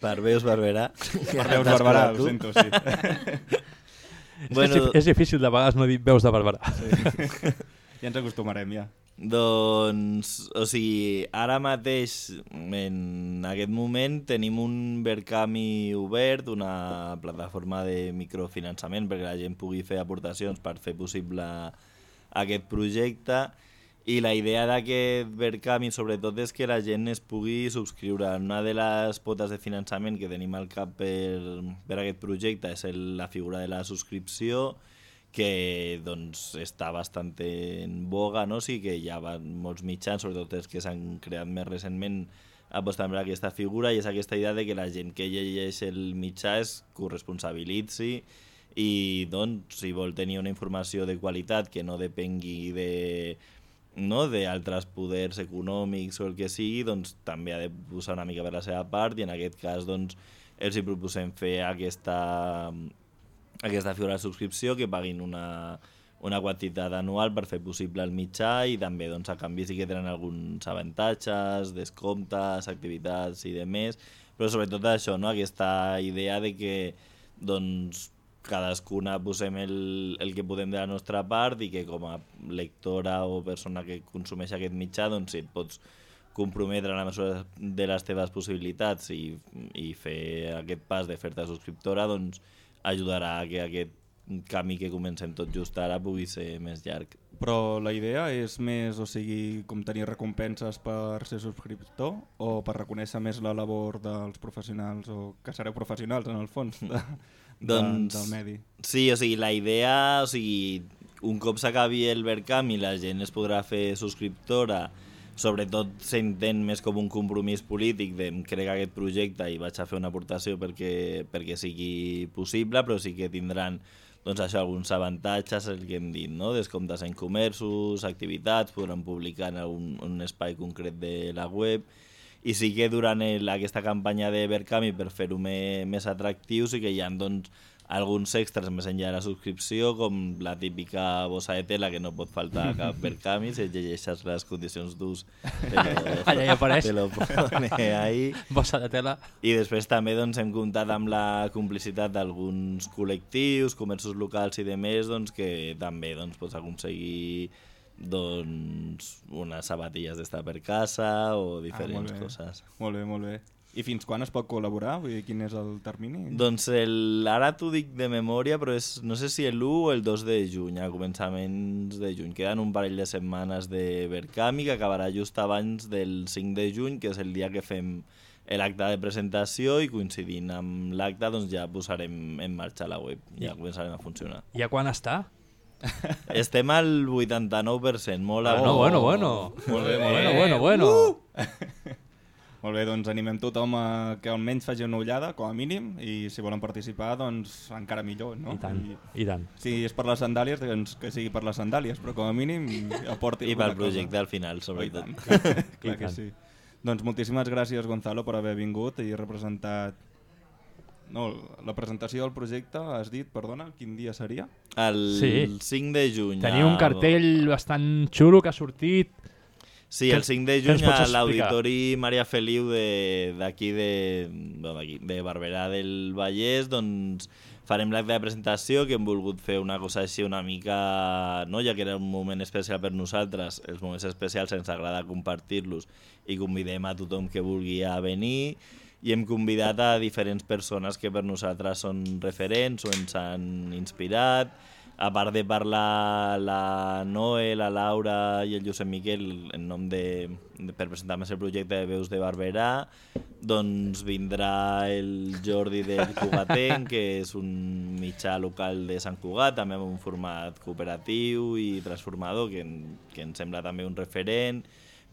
Per Veus Barberà. Per Veus Barberà, ho sento, sí. Bueno, és, és difícil de vegades no dir Veus de Barberà. sí. Ja ens acostumarem, ja. Doncs, o sigui, ara mateix, en aquest moment, tenim un Verkami obert, una plataforma de microfinançament perquè la gent pugui fer aportacions per fer possible aquest projecte i la idea d'aquest Verkami sobretot és que la gent es pugui subscriure. Una de les potes de finançament que tenim al cap per, per aquest projecte és el, la figura de la subscripció que doncs, està bastant en boga, no? o sigui que hi ha molts mitjans, sobretot els que s'han creat més recentment, apostant per aquesta figura i és aquesta idea de que la gent que llegeix el mitjà es corresponsabilitzi i doncs, si vol tenir una informació de qualitat que no depengui de no, d'altres poders econòmics o el que sigui, doncs també ha de posar una mica per la seva part i en aquest cas doncs, els hi proposem fer aquesta, aquesta figura de subscripció que paguin una, una quantitat anual per fer possible el mitjà i també doncs, a canvi sí que tenen alguns avantatges, descomptes, activitats i de més, però sobretot això, no? aquesta idea de que doncs, cadascuna posem el, el que podem de la nostra part i que com a lectora o persona que consumeix aquest mitjà doncs si et pots comprometre a la mesura de les teves possibilitats i, i fer aquest pas de fer-te subscriptora doncs ajudarà a que aquest camí que comencem tot just ara pugui ser més llarg. Però la idea és més, o sigui, com tenir recompenses per ser subscriptor o per reconèixer més la labor dels professionals o que sereu professionals en el fons de, de, Doncs, del medi? Sí, o sigui, la idea, o sigui, un cop s'acabi el Verkam i la gent es podrà fer subscriptora, sobretot s'entén més com un compromís polític de crec aquest projecte i vaig a fer una aportació perquè, perquè sigui possible, però sí que tindran doncs això, alguns avantatges, el que hem dit, no? descomptes en comerços, activitats, podran publicar en un, un espai concret de la web, i sí que durant el, aquesta campanya de Verkami, per fer-ho més, més atractiu, sí que hi ha doncs, alguns extras més enllà de la subscripció, com la típica bossa de tela que no pot faltar a cap Verkami, si llegeixes les condicions d'ús te lo, Allà hi apareix. te lo pone ahí. Bossa de tela. I després també doncs, hem comptat amb la complicitat d'alguns col·lectius, comerços locals i de més, doncs, que també doncs, pots aconseguir doncs, unes sabatilles d'estar per casa o diferents Ah, molt bé. coses. Molt bé, molt bé. I fins quan es pot col·laborar? Vull dir, quin és el termini? Doncs el, ara t'ho dic de memòria, però és, no sé si l'1 o el 2 de juny, a començaments de juny. Queden un parell de setmanes de Verkami que acabarà just abans del 5 de juny, que és el dia que fem l'acte de presentació i coincidint amb l'acte doncs ja posarem en marxa la web, ja començarem a funcionar. I a quan està? Estem al 89%, molt a Bueno, bueno, bueno. Molt bé, molt Bueno, bé. bueno, bueno. Molt bé, doncs animem tothom a que almenys faci una ullada, com a mínim, i si volen participar, doncs encara millor, no? I tant, i tant. Si és per les sandàlies, doncs que sigui per les sandàlies, però com a mínim aporti I pel cosa. projecte al final, Oh, i sobretot. tant. Clar, I clar que tant. sí. Doncs moltíssimes gràcies, Gonzalo, per haver vingut i representat... No, la presentació del projecte, has dit, perdona, quin dia seria? El Sí. 5 de juny. Teniu un cartell bastant xulo que ha sortit. Sí, el 5 de juny a l'Auditori Maria Feliu de- d'aquí de, d'aquí, de Barberà del Vallès, doncs farem l'acte de presentació que hem volgut fer una cosa així una mica, no? ja que era un moment especial per nosaltres, els moments especials ens agrada compartir-los i convidem a tothom que vulgui a venir i hem convidat a diferents persones que per nosaltres són referents o ens han inspirat a part de parlar la Noe, la Laura i el Josep Miquel en nom de, de per presentar més el projecte de Veus de Barberà, doncs vindrà el Jordi del Cugatenc, que és un mitjà local de Sant Cugat, també amb un format cooperatiu i transformador, que, que em sembla també un referent.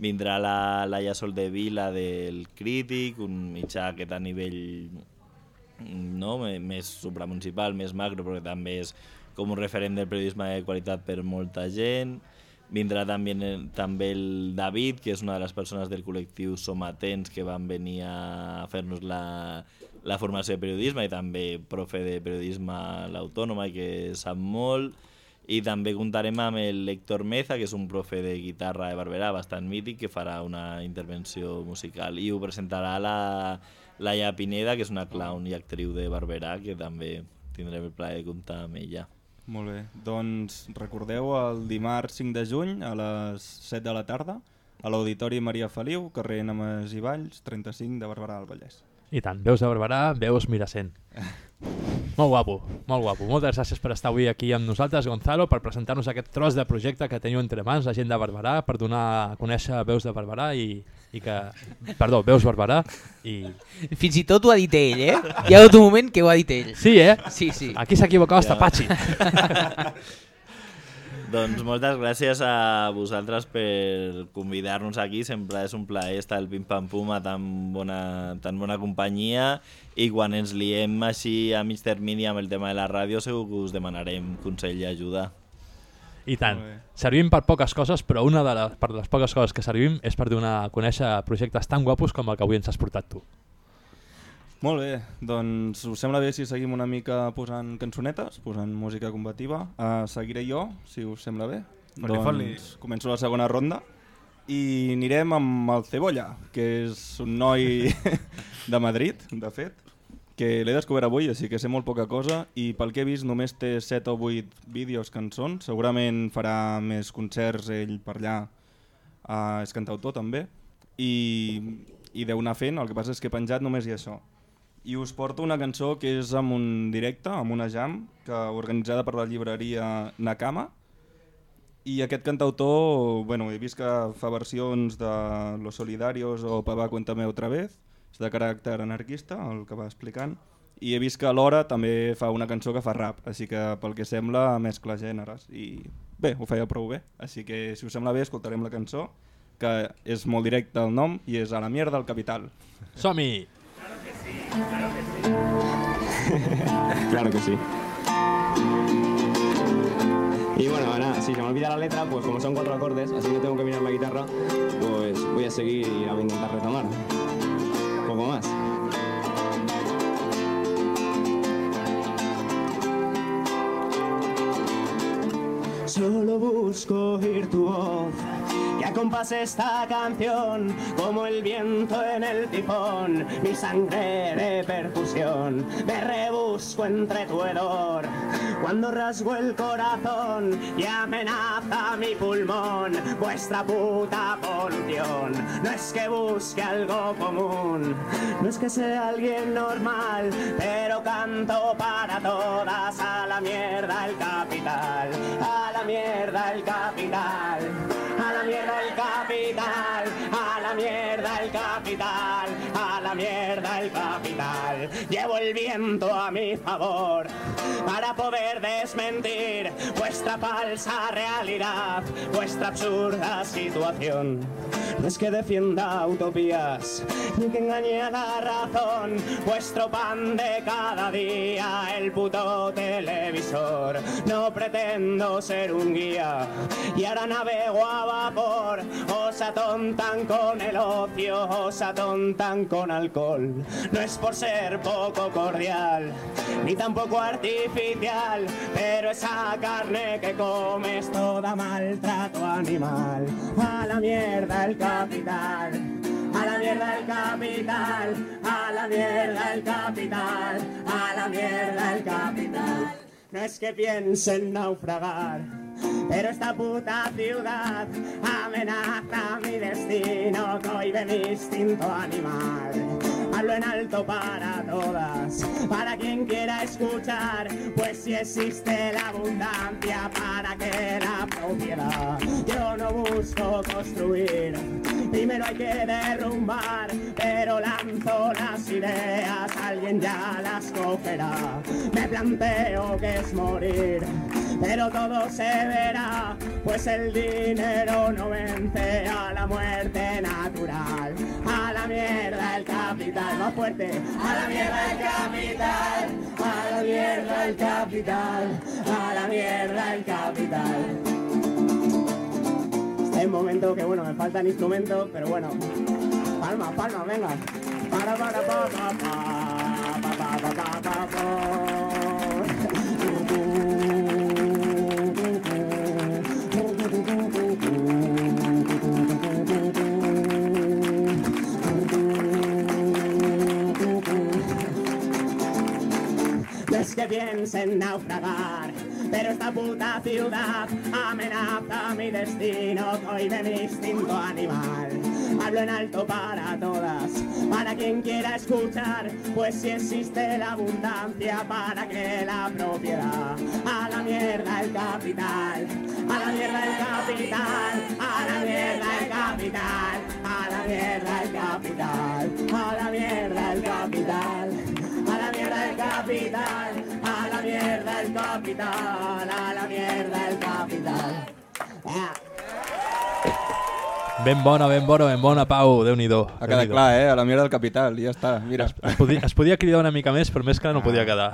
Vindrà la Laia Sol de Vila del Crític, un mitjà que a nivell no? Més supramunicipal, més macro, però també és com un referent del periodisme de qualitat per molta gent. Vindrà també, també el David, que és una de les persones del col·lectiu Som Atents, que van venir a fer-nos la, la formació de periodisme i també profe de periodisme a l'Autònoma que sap molt. I també comptarem amb el Héctor Meza, que és un profe de guitarra de Barberà bastant mític, que farà una intervenció musical. I ho presentarà la Laia Pineda, que és una clown i actriu de Barberà, que també tindrem el plaer de comptar amb ella. Molt bé, doncs recordeu el dimarts 5 de juny a les 7 de la tarda a l'Auditori Maria Feliu, carrer Nemes i Valls, 35 de Barberà del Vallès. I tant, veus de Barberà, veus Miracent. Molt guapo, molt guapo. Moltes gràcies per estar avui aquí amb nosaltres, Gonzalo, per presentar-nos aquest tros de projecte que teniu entre mans, la gent de Barberà, per donar a conèixer veus de Barberà i, i que... Perdó, veus Barberà i... Fins i tot ho ha dit ell, eh? Hi ha hagut un moment que ho ha dit ell. Sí, eh? Sí, sí. Aquí s'ha equivocat hasta Ja. Pachi. Doncs moltes gràcies a vosaltres per convidar-nos aquí. Sempre és un plaer estar al Pim Pam Pum a tan bona, tan bona companyia i quan ens liem així a mig termini amb el tema de la ràdio segur que us demanarem consell i ajuda. I tant. Servim per poques coses, però una de les, per les poques coses que servim és per donar a conèixer projectes tan guapos com el que avui ens has portat tu. Molt bé, doncs us sembla bé si seguim una mica posant cançonetes, posant música combativa. Uh, seguiré jo, si us sembla bé. Doncs fot-li. començo la segona ronda i anirem amb el Cebolla, que és un noi de Madrid, de fet, que l'he descobert avui, així que sé molt poca cosa i pel que he vist només té 7 o 8 vídeos cançons, segurament farà més concerts ell per allà, uh, és cantautor també, i, i deu anar fent, el que passa és que penjat només hi ha això. I us porto una cançó que és amb un directe, amb una jam, que organitzada per la llibreria Nakama, i aquest cantautor, bueno, he vist que fa versions de Los Solidarios o Papá Cuéntame otra vez, és de caràcter anarquista, el que va explicant, i he vist que alhora també fa una cançó que fa rap, així que pel que sembla mescla gèneres, i bé, ho feia prou bé, així que si us sembla bé escoltarem la cançó, que és molt directe el nom i és A la mierda del capital. Som-hi! Claro que sí. Y bueno, nada, si se me olvida la letra, pues como son cuatro acordes, así que tengo que mirar la guitarra, pues voy a seguir y a intentar retomar. Poco. Solo busco oír tu voz, que acompase esta canción, como el viento en el tifón, mi sangre de percusión, me rebusco entre tu hedor, cuando rasgo el corazón y amenaza mi pulmón, vuestra puta polución, no es que busque algo común, no es que sea alguien normal, pero canto para todas a la mierda el capital, a la mierda el capital, la mierda el capital, a la mierda el capital, la mierda el capital. Llevo el viento a mi favor para poder desmentir vuestra falsa realidad, vuestra absurda situación. No es que defienda utopías, ni que engañe a la razón, vuestro pan de cada día, el puto televisor. No pretendo ser un guía, y ahora navego a vapor, os atontan con el ocio, os atontan con No es por ser poco cordial, ni tampoco artificial, pero esa carne que comes toda maltrato animal. A la mierda el capital. A la mierda el capital, a la mierda el capital, a la mierda el capital. No es que piensen naufragar, pero esta puta ciudad amenaza mi destino, cohibe mi instinto animal. En alto para todas, para quien quiera escuchar, pues si existe la abundancia para que la propiedad. Yo no busco construir, primero hay que derrumbar, pero lanzo las ideas, alguien ya las cogerá. Me planteo que es morir, pero todo se verá, pues el dinero no vence a la muerte natural. A la mierda el capital, más fuerte. A la mierda el capital, a la mierda el capital, a la mierda el capital. Este es el momento que bueno, me faltan instrumentos, pero bueno. Palma, palma, venga. Para, para, pa, pa, pa, pa, pa, pa, pa, que piensen naufragar, pero esta puta ciudad amenaza mi destino, hoy de mi instinto animal. Hablo en alto para todas, para quien quiera escuchar, pues si existe la abundancia para que la propiedad. A la mierda el capital, a la mierda el capital, a la mierda el capital, a la mierda el capital, a la mierda el capital. El capital, a la mierda el capital, a la mierda el capital. Ah. Ben bona, ben bona, ben bona, Pau, Déu-n'hi-do. Ha quedat clar, eh? A la mierda del capital, ja està. Mira. Es podia, es podia cridar una mica més, però més que no podia quedar.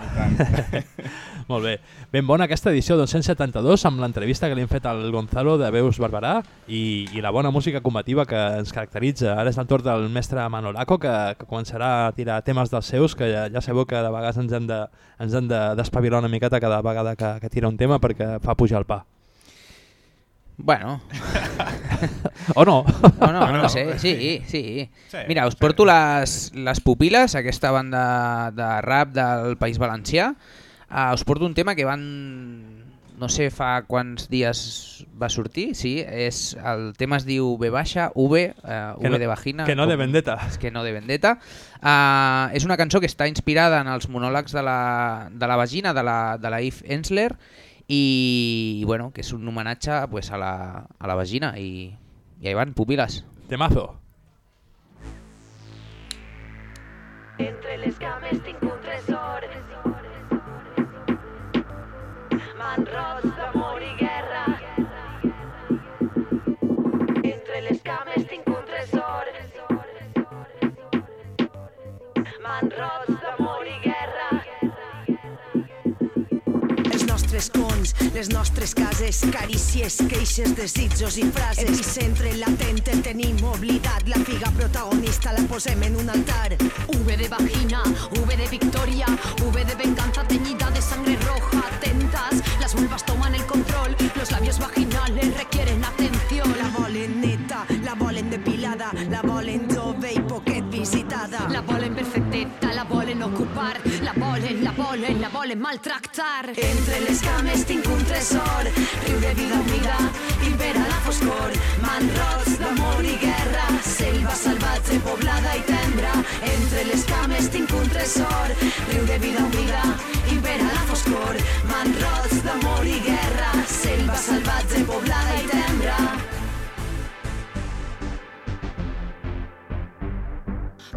Molt bé. Ben bona aquesta edició 272 amb l'entrevista que li hem fet al Gonzalo de Veus Barberà i, i la bona música combativa que ens caracteritza. Ara és el torn del mestre Manolaco que, que començarà a tirar temes dels seus que ja, ja sabeu que de vegades ens hem de, ens hem de d'espavilar una miqueta cada vegada que, que tira un tema perquè fa pujar el pa. Bueno, O no? no, no, no, sé, sí, sí. Mira, us porto les, les Pupiles, aquesta banda de rap del País Valencià. Uh, us porto un tema que van... No sé fa quants dies va sortir, sí, és, el tema es diu V baixa, V, uh, Que V no- de vagina. que no de com- vendetta. És que no de vendetta. Uh, és una cançó que està inspirada en els monòlegs de la, de la vagina, de la, de la Eve Ensler, i bueno, que és un homenatge pues, a, la, a la vagina i, i ahí van, pupiles. Temazo. Entre les cames tinc un tresor. D'amor Els nostres cons, les nostres cases, carícies, queixes, desitjos i frases. Epicentre latent el tenim oblidat, la figa protagonista la posem en un altar. V de vagina, V de victoria, V de venganza teñida de sangre roja. Atentas, las vulvas toman el control, los labios vaginales requieren atención. Maltractar. Entre les cames tinc un tresor, riu de vida humida, impera la foscor, manrots d'amor i guerra, selva salvatge, poblada i tendra. Entre les cames tinc un tresor, riu de vida humida, impera la foscor, manrots d'amor i guerra,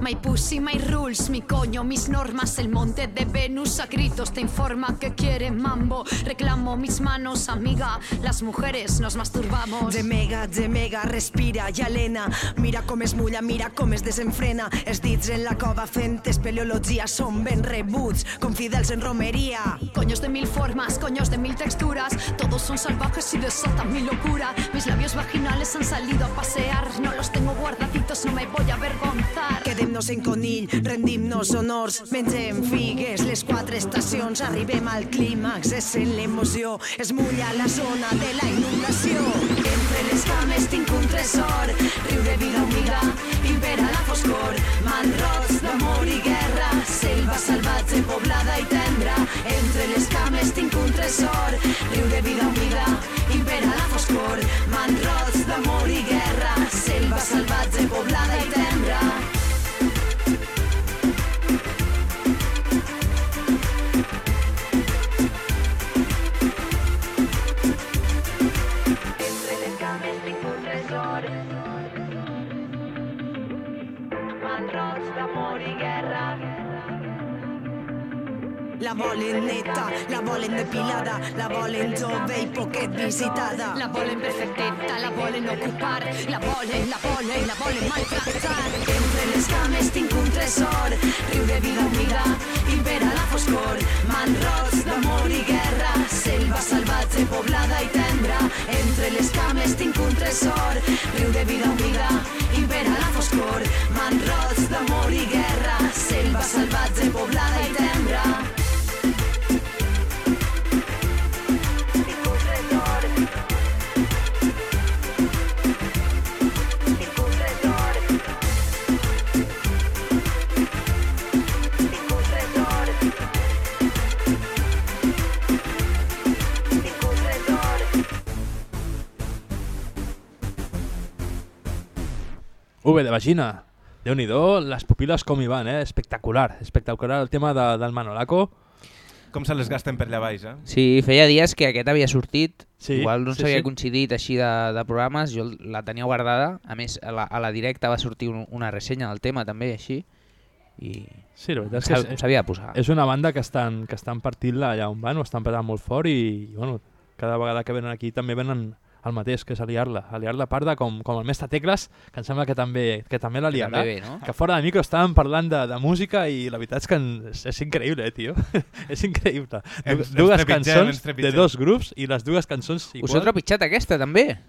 My pussy, my rules, mi coño, mis normas, el monte de Venus a gritos te informa que quiere mambo. Reclamo mis manos, amiga, las mujeres nos masturbamos. Gemega, gemega, respira i alena. Mira com es mulla, mira com es desenfrena. Els dits en la cova fent espeleologia són ben rebuts, com fidels en romeria. Coños de mil formas, coños de mil texturas, todos son salvajes y desatan mi locura. Mis labios vaginales han salido a pasear, no los tengo guardaditos, no me voy a avergonzar. Quedem-nos en conill, rendim-nos honors, mengem figues, les quatre estacions, arribem al clímax, és en l'emoció, es mulla la zona de la inundació. Entre les cames tinc un tresor, riu de vida humida, impera la foscor, manrots d'amor i guerra, selva salvatge, poblada i tendra. Entre les cames tinc un tresor, riu de vida humida, impera la foscor, manrots d'amor i guerra, selva salvatge, poblada i volen neta, la volen depilada, la volen jove i poquet visitada. La volen perfecteta, la volen ocupar, la volen, la volen, la volen maltractar. Entre les cames tinc un tresor, riu de vida humida, impera la foscor, manrots d'amor i guerra, selva salvatge, poblada i tendra. Entre les cames tinc un tresor, riu de vida humida, impera la foscor, manrots d'amor i guerra, selva salvatge, poblada i tendra. V de vagina. déu nhi les pupil·les com hi van, eh? Espectacular, espectacular el tema de, del Manolaco. Com se les gasten per allà baix, eh? Sí, feia dies que aquest havia sortit, Sí, igual no sí, s'havia sí. coincidit així de, de programes, jo la tenia guardada, a més a la, a la directa va sortir un, una ressenya del tema també així, i Sí, la veritat és que és, s'havia de posar. és una banda que estan, que estan partint-la allà on van, ho estan petant molt fort i, i bueno, cada vegada que venen aquí també venen el mateix, que és aliar-la. Aliar-la parda com, com el mestre Tecles, que em sembla que també, que també la Que liarà. també ve, no? Que fora de micro estàvem parlant de, de música i la veritat és que en, és, és increïble, eh, tio. és increïble. Du, Ens- dues ens cançons de dos grups i les dues cançons Us heu trepitjat aquesta també?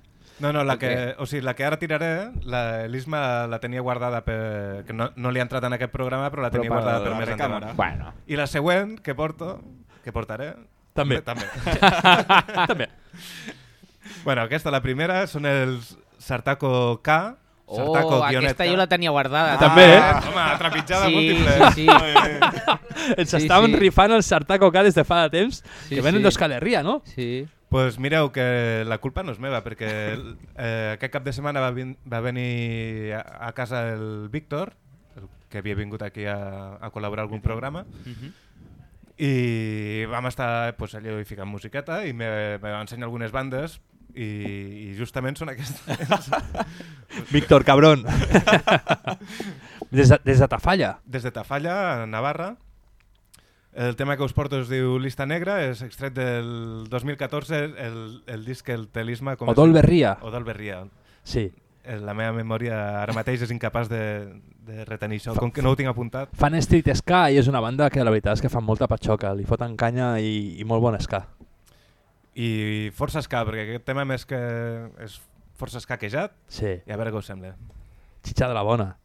No, no, la que, o sigui, la que ara tiraré, la l'Isma la tenia guardada per... que no, no li ha entrat en aquest programa, però la Però tenia per guardada per la més endavant. Bueno. I la següent que porto, que portaré... També. També. També. Bueno, aquesta, la primera, són els Sartaco K, Sartaco Oh, aquesta jo la tenia guardada. També, eh? Home, trepitjada Sí, múltiple. sí, sí. Ens Sí, estàvem sí. rifant el Sartaco K des de fa de temps, Sí, que venen sí. d'Euskal Herria, no? Sí. pues mireu que la culpa no és meva, perquè eh, aquest cap de setmana va, vin va venir a, a casa el Víctor, que havia vingut aquí a, a col·laborar a algun programa, Mhm. i vam estar pues, allò i ficant musiqueta i me, me va ensenyar algunes bandes i, i justament són aquestes. Víctor, cabrón. des, de, des de Tafalla. Des de Tafalla, a Navarra. El tema que us porto es diu Lista Negra, és extret del 2014, el, el disc El Telisma... Com Odol? Berria. Odol Berria. Sí. Eh, La meva memòria ara mateix és incapaç de, de retenir això, com que no ho tinc apuntat. Fan Street Ska i és una banda que la veritat és que fan molta patxoca, li foten canya i, i molt bon ska. I força ska, perquè aquest tema més que és força escaquejat, Sí. i a veure què us sembla. Xitxa de la bona.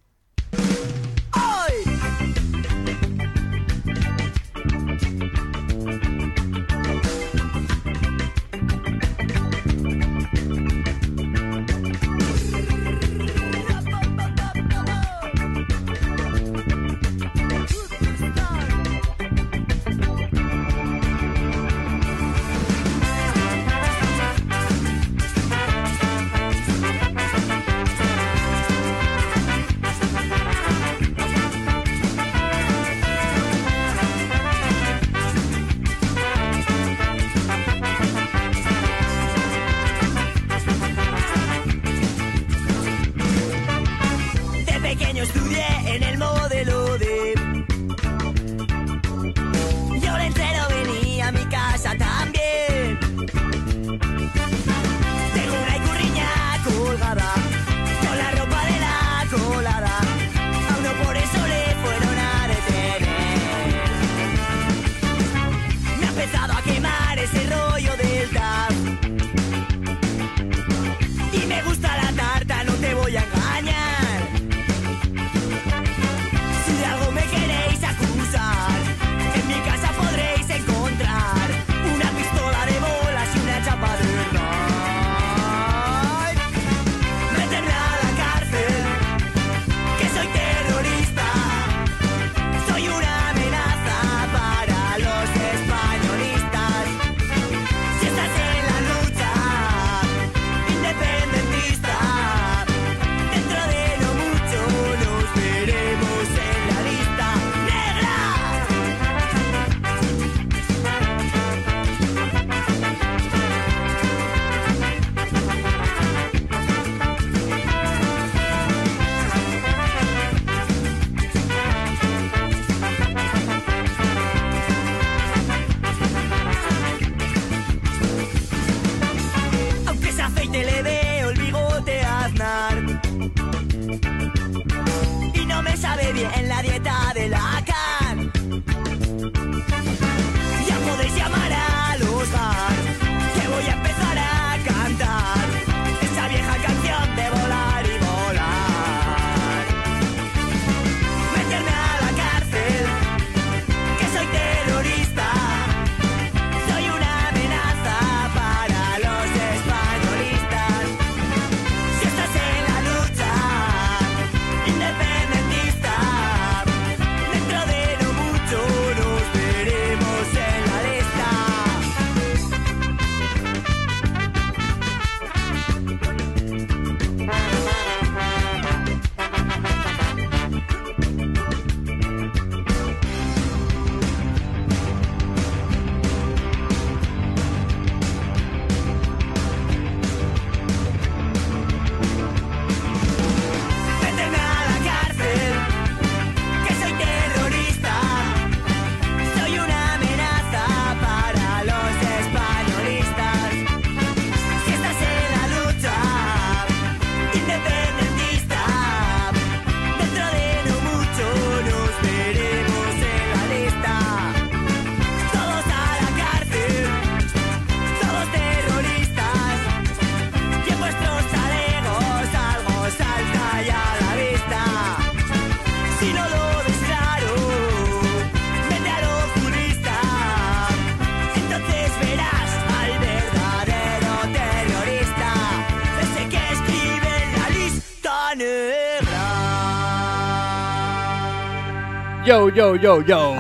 Yo, yo, yo, yo.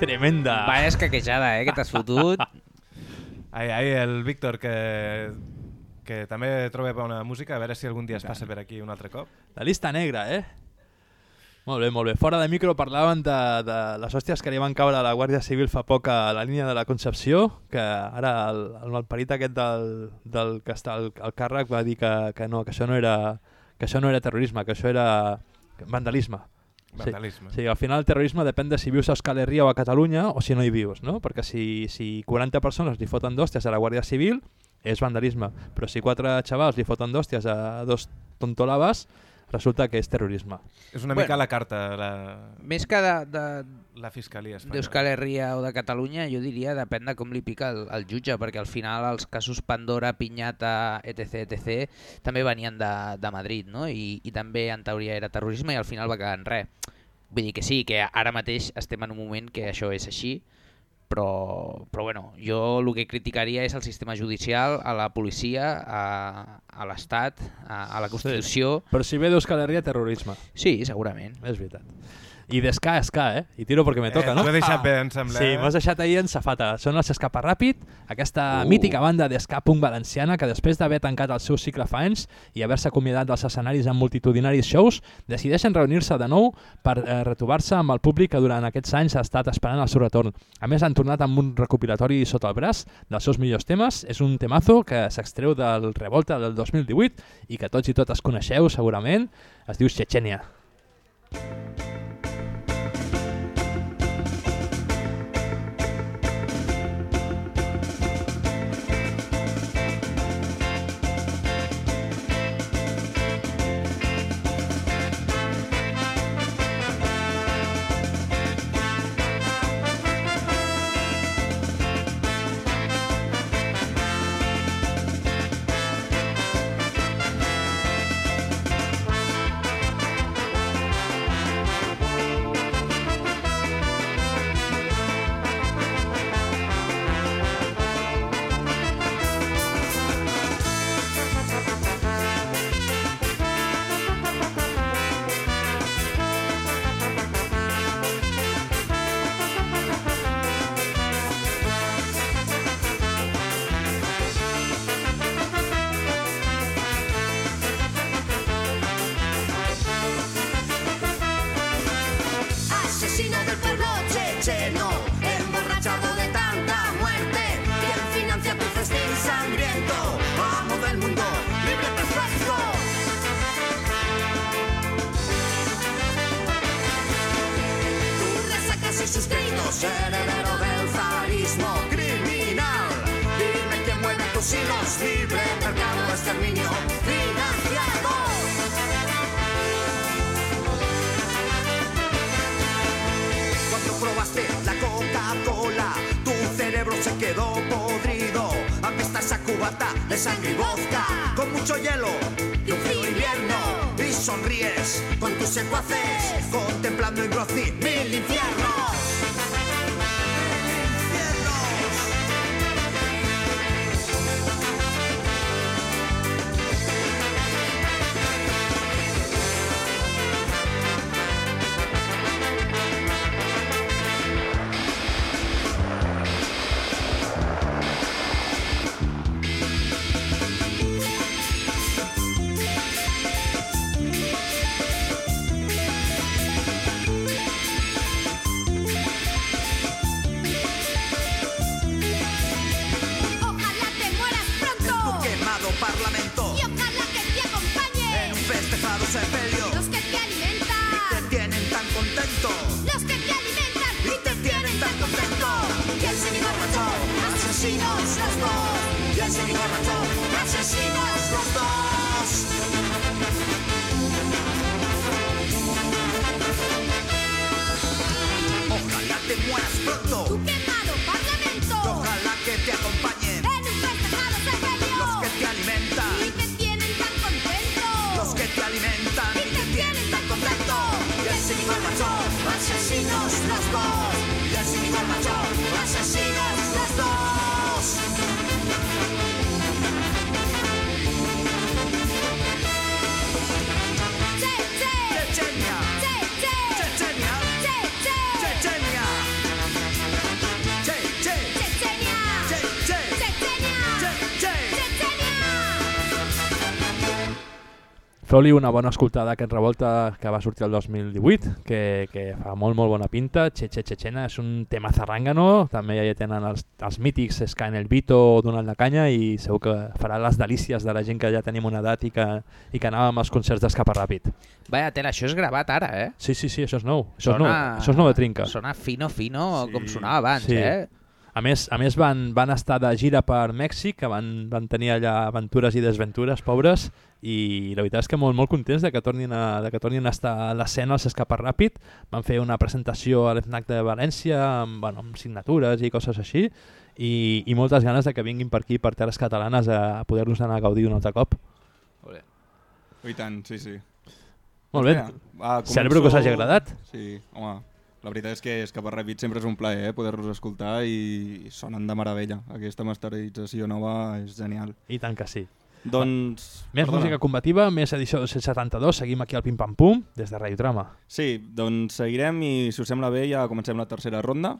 Tremenda. Vaya escaquejada, eh, que t'has fotut. Ai, ai, el Víctor, que, que també troba bona música, a veure si algun dia es passa per aquí un altre cop. La lista negra, eh? Molt bé, molt bé. Fora de micro parlaven de, de les hòsties que li van caure a la Guàrdia Civil fa poc a la línia de la Concepció, que ara el, el malparit aquest del, del que està al, al càrrec va dir que, que no, que això no era que això no era terrorisme, que això era vandalisme. Vandalisme. Sí, sí, al final el terrorisme depèn de si vius a Euskal Herria o a Catalunya o si no hi vius, no? Perquè si, si 40 persones li foten d'hòsties a la Guàrdia Civil és vandalisme, però si quatre xavals li foten d'hòsties a dos tontolaves resulta que és terrorisme. És una Bueno. mica la carta, la, Més que de, de, la Fiscalia espanyola. d'Euskal Herria o de Catalunya, jo diria depèn de com li pica el, el jutge, perquè al final els casos Pandora, Pinyata, etc, etc, també venien de, de Madrid, no? I, I també en teoria era terrorisme i al final va quedar en res. Vull dir que sí, que ara mateix estem en un moment que això és així, però, però bueno, jo el que criticaria és el sistema judicial, a la policia, a, a l'Estat, a, a la Constitució... Però si ve d'Euskal Herria, terrorisme. Sí, segurament. És veritat. I d'esca, esca, eh? I tiro perquè me Eh, toca, no? t'ho he deixat bé, em sembla, Sí, eh? m'has deixat ahir en safata. Són els Escapa Ràpid, aquesta Uh. mítica banda d'esca punk valenciana que després d'haver tancat el seu cicle fa anys i haver-se acomiadat dels escenaris en multitudinaris shows, decideixen reunir-se de nou per eh, retrobar-se amb el públic que durant aquests anys ha estat esperant el seu retorn. A més, han tornat amb un recopilatori sota el braç dels seus millors temes. És un temazo que s'extreu del Revolta del 2018 i que tots i totes coneixeu segurament. Es diu Chechenia. Asesino Feu-li una bona escoltada a aquest Revolta que va sortir el 2018, que, que fa molt, molt bona pinta. Che Che Che Chena és un tema zarrangano, també ja tenen els, els mítics Ska en el Vito donant la canya i segur que farà les delícies de la gent que ja tenim una edat i que, i que anàvem als concerts d'escapa ràpid. Vaya tela, això és gravat ara, eh? Sí, sí, sí, això és nou. Això, és nou. això és nou de trinca. Sona fino, fino, sí. com sonava abans, Sí. eh? A més, a més van, van estar de gira per Mèxic, que van, van tenir allà aventures i desventures, pobres, i la veritat és que molt, molt contents de que tornin a, de que tornin a estar a l'escena als Escapa Ràpid. Van fer una presentació a l'FNAC de València amb, bueno, amb signatures i coses així, i, i moltes ganes de que vinguin per aquí, per terres catalanes, a, a poder-los anar a gaudir un altre cop. I tant, sí, sí. Molt bé. va, Celebro que us hagi agradat. Sí, home, la veritat és que Escapa Ràpid sempre és un plaer eh, poder-los escoltar i sonen de meravella. Aquesta masterització nova és genial. I tant que sí. Doncs... Més perdona. música combativa, més edició 172, seguim aquí al Pim Pam Pum, des de Radio Trama. Sí, doncs seguirem i si us sembla bé ja comencem la tercera ronda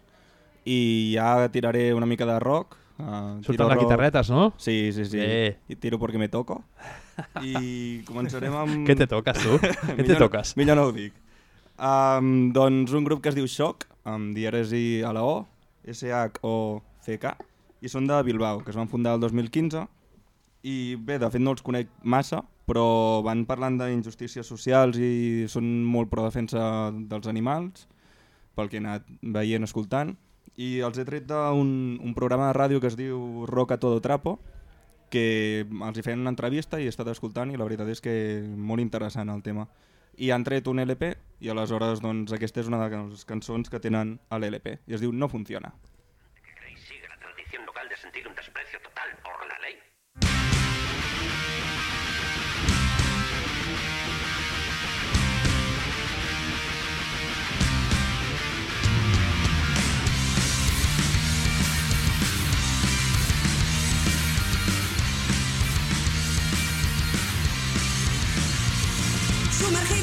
i ja tiraré una mica de rock. Uh, Surten les guitarretes, no? Sí, sí, sí. Bé. I tiro perquè me toco. I començarem amb... Què te toques, tu? Què te toques? Millor no ho dic. Um, doncs un grup que es diu Shock, amb dièresi a la O, S-H-O-C-K, i són de Bilbao, que es van fundar el 2015, i bé, de fet no els conec massa, però van parlant d'injustícies socials i són molt pro defensa dels animals, pel que he anat veient, escoltant, i els he tret d'un un programa de ràdio que es diu Roca Todo Trapo, que els hi feien una entrevista i he estat escoltant i la veritat és que molt interessant el tema. I han tret un LP i aleshores doncs, aquesta és una de les cançons que tenen a l'LP i es diu No Funciona. Sigue la tradición local de sentir un desprecio Sumergida en el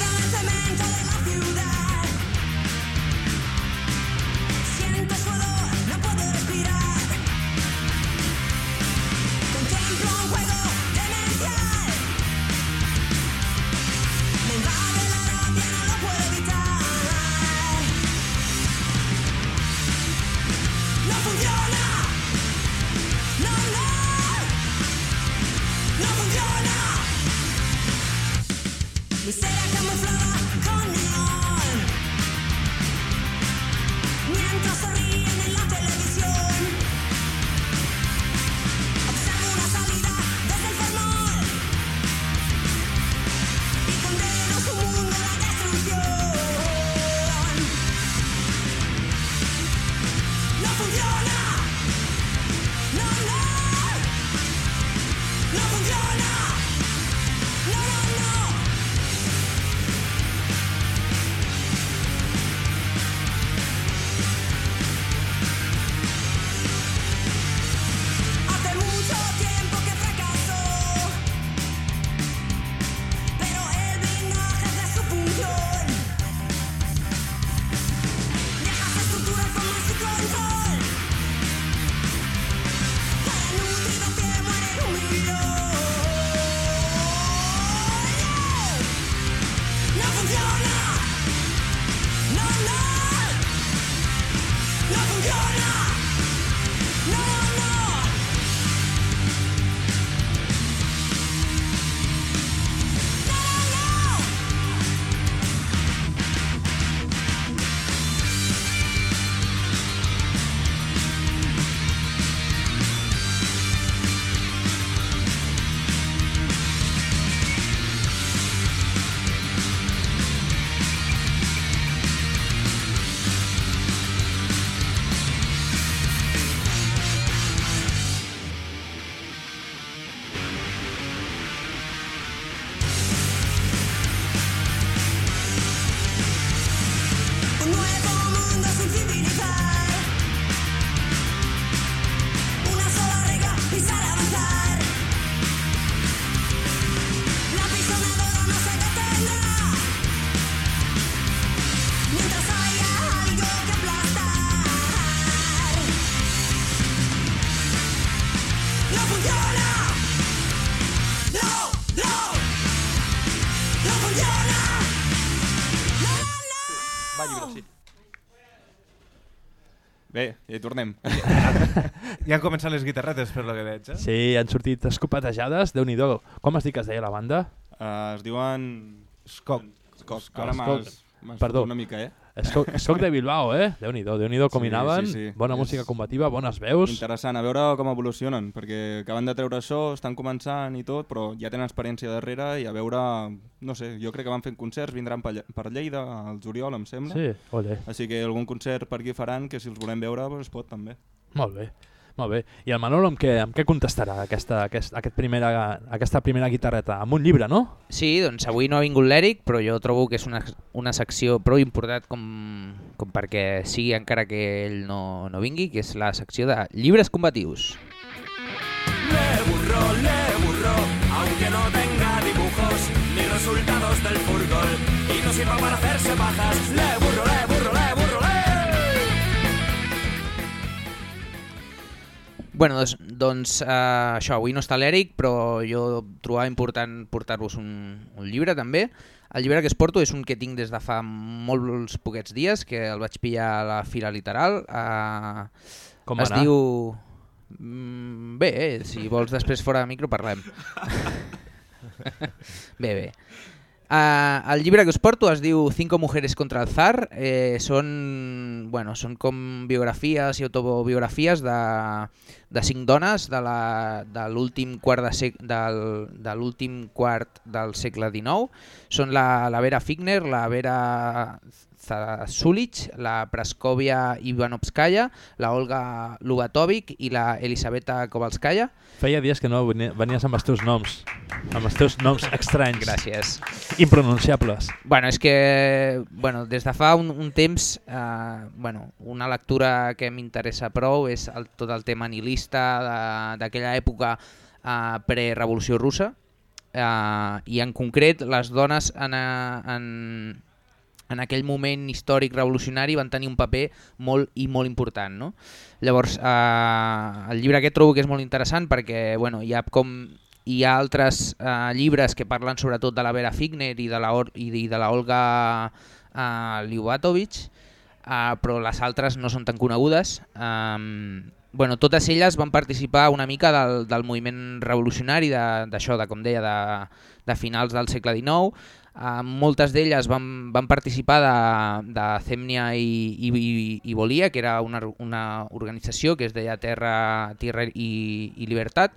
We said Hi tornem. Ja han començat les guitarretes, per lo que veig, eh? Sí, han sortit escopetejades, déu nhi Com es diu que es deia la banda? Uh, es diuen... Scott. Scott. Scott. Ara m'has Perdó. una mica, eh? Soc, soc de Bilbao, eh? Déu-n'hi-do, déu nhi déu com Sí, hi anaven. sí, sí. Bona És música combativa, bones veus. Interessant, a veure com evolucionen, perquè acaben de treure això, estan començant i tot, però ja tenen experiència darrere i a veure, no sé, jo crec que van fent concerts, vindran per, Lle- per Lleida, al juliol, em sembla. Sí, ole. Així que algun concert per aquí faran, que si els volem veure, doncs es pot també. Molt bé. Molt bé. I el Manolo amb què, amb què contestarà aquesta, aquest, aquest primera, aquesta primera guitarreta? Amb un llibre, no? Sí, doncs avui no ha vingut l'Eric, però jo trobo que és una, una secció prou important com, com perquè sigui encara que ell no, no vingui, que és la secció de llibres combatius. Le burro, le burro, aunque no tenga dibujos ni resultados del fútbol y no sirva para hacerse pajas. Le burro, le burro, le Bueno, doncs, doncs uh, això, avui no està l'Eric, però jo trobava important portar-vos un, un llibre també. El llibre que es porto és un que tinc des de fa molts poquets dies, que el vaig pillar a la Fira Literal. Uh, Com es anar? diu... Mm, bé, eh, si vols després fora de micro parlem. bé, bé. Uh, el llibre que us porto es diu Cinco mujeres contra el zar. Eh, són, bueno, són com biografies i autobiografies de, de cinc dones de l'últim quart, de sec, del, de l'últim quart del segle XIX. Són la, la Vera Figner, la Vera Zasulich, la Praskovia Ivanovskaya, la Olga Lubatovic i la Elisabeta Kovalskaya. Feia dies que no veni- venies amb els teus noms, amb els teus noms estranys. Gràcies. Impronunciables. Bueno, és que bueno, des de fa un, un temps eh, bueno, una lectura que m'interessa prou és el, tot el tema nihilista d'aquella època eh, pre-revolució russa eh, i en concret les dones en, eh, en, en aquell moment històric revolucionari van tenir un paper molt i molt important. No? Llavors, eh, el llibre aquest trobo que és molt interessant perquè bueno, hi ha com hi ha altres eh, llibres que parlen sobretot de la Vera Figner i de la, Or i de, i de la Olga eh, Liubatovic, eh, però les altres no són tan conegudes. Um, bueno, totes elles van participar una mica del, del moviment revolucionari de- d'això, de, com deia, de, de finals del segle XIX. Uh, moltes d'elles van, van participar de, de Cemnia i, i, i, i Volia, que era una, una organització que es deia Terra, Tierra i, i Libertat,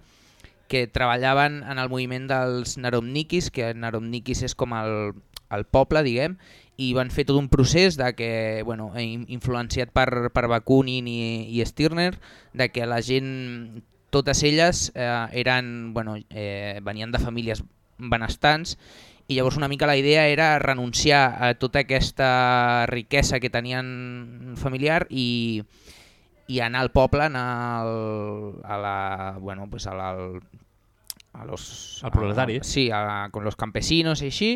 que treballaven en el moviment dels Naromnikis, que Naromnikis és com el, el poble, diguem, i van fer tot un procés de que, bueno, in- influenciat per, per Bakunin i, i Stirner, de que la gent, totes elles eh, eren, bueno, eh, venien de famílies benestants i llavors una mica la idea era renunciar a tota aquesta riquesa que tenien familiar i, i anar al poble, anar al, a la, bueno, pues a la, a los... Al proletari. A, sí, a, con los campesinos i així,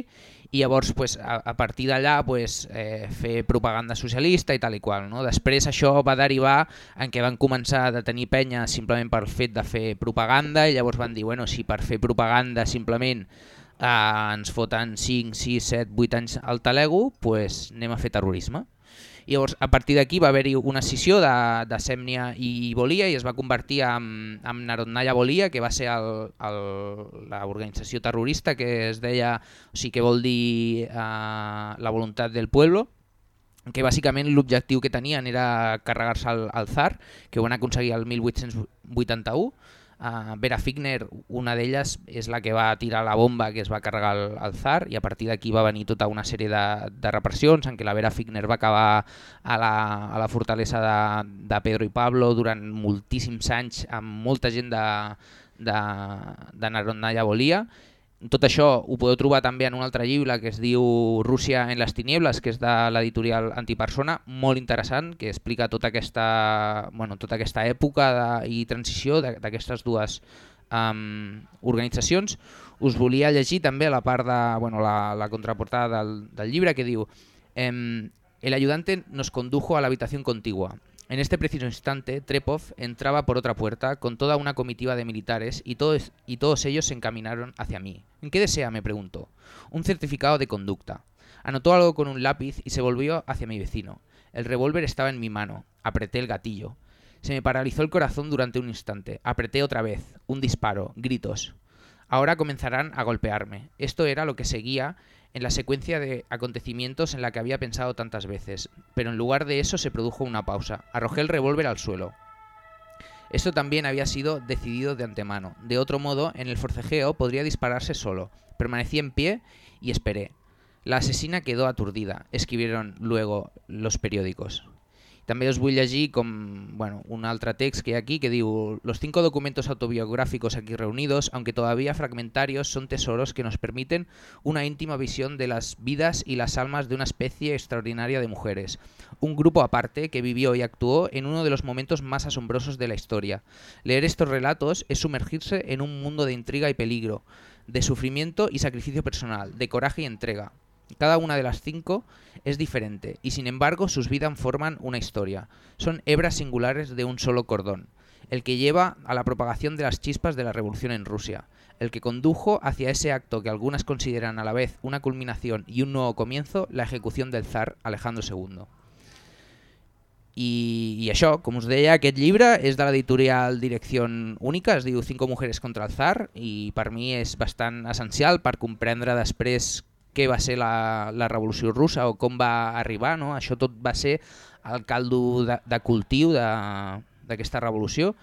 i llavors pues, a, a partir d'allà pues, eh, fer propaganda socialista i tal i qual. No? Després això va derivar en què van començar a tenir penya simplement pel fet de fer propaganda i llavors van dir, bueno, si per fer propaganda simplement eh, ens foten 5, 6, 7, 8 anys al talego, pues anem a fer terrorisme. I llavors, a partir d'aquí va haver-hi una escissió de, de Sèmnia i Volia i es va convertir en, en Narodnaya Volia, que va ser el- el- l'organització terrorista que es deia, o sigui, que vol dir eh, la voluntat del pueblo, que bàsicament l'objectiu que tenien era carregar-se al, al zar, que ho van aconseguir el 1881. Uh, Vera Figner, una d'elles, és la que va tirar la bomba que es va carregar el, el zar i a partir d'aquí va venir tota una sèrie de, de repressions en què la Vera Figner va acabar a la, a la fortalesa de, de Pedro i Pablo durant moltíssims anys amb molta gent de, de, de Narodnaya Volia tot això ho podeu trobar també en un altre llibre que es diu Rússia en les tinieblas, que és de l'editorial Antipersona, molt interessant, que explica tota aquesta, bueno, tota aquesta època de, i transició d'aquestes dues um, organitzacions. Us volia llegir també la part de bueno, la, la contraportada del, del llibre que diu em, El ayudante nos condujo a la habitación contigua. En este preciso instante, Trepov entraba por otra puerta con toda una comitiva de militares y todos, y todos ellos se encaminaron hacia mí. ¿En qué desea? me preguntó. Un certificado de conducta. Anotó algo con un lápiz y se volvió hacia mi vecino. El revólver estaba en mi mano. Apreté el gatillo. Se me paralizó el corazón durante un instante. Apreté otra vez. Un disparo. Gritos. Ahora comenzarán a golpearme. Esto era lo que seguía en la secuencia de acontecimientos en la que había pensado tantas veces. Pero en lugar de eso se produjo una pausa. Arrojé el revólver al suelo. Esto también había sido decidido de antemano. De otro modo, en el forcejeo podría dispararse solo. Permanecí en pie y esperé. La asesina quedó aturdida, escribieron luego los periódicos. També us vull llegir com, bueno, un altre text que hi aquí que diu Los cinco documentos autobiográficos aquí reunidos, aunque todavía fragmentarios, son tesoros que nos permiten una íntima visión de las vidas y las almas de una especie extraordinaria de mujeres. Un grupo aparte que vivió y actuó en uno de los momentos más asombrosos de la historia. Leer estos relatos es sumergirse en un mundo de intriga y peligro, de sufrimiento y sacrificio personal, de coraje y entrega. Cada una de las cinco es diferente y sin embargo sus vidas forman una historia. Son hebras singulares de un solo cordón. El que lleva a la propagación de las chispas de la revolución en Rusia. El que condujo hacia ese acto que algunas consideran a la vez una culminación y un nuevo comienzo, la ejecución del zar Alejandro II. I, I això, com us deia, aquest llibre és de l'editorial Direcció Única, es diu Cinco mujeres contra el zar i per mi és bastant essencial per comprendre després què va ser la, la revolució russa o com va arribar, no? això tot va ser el caldo de, de cultiu d'aquesta revolució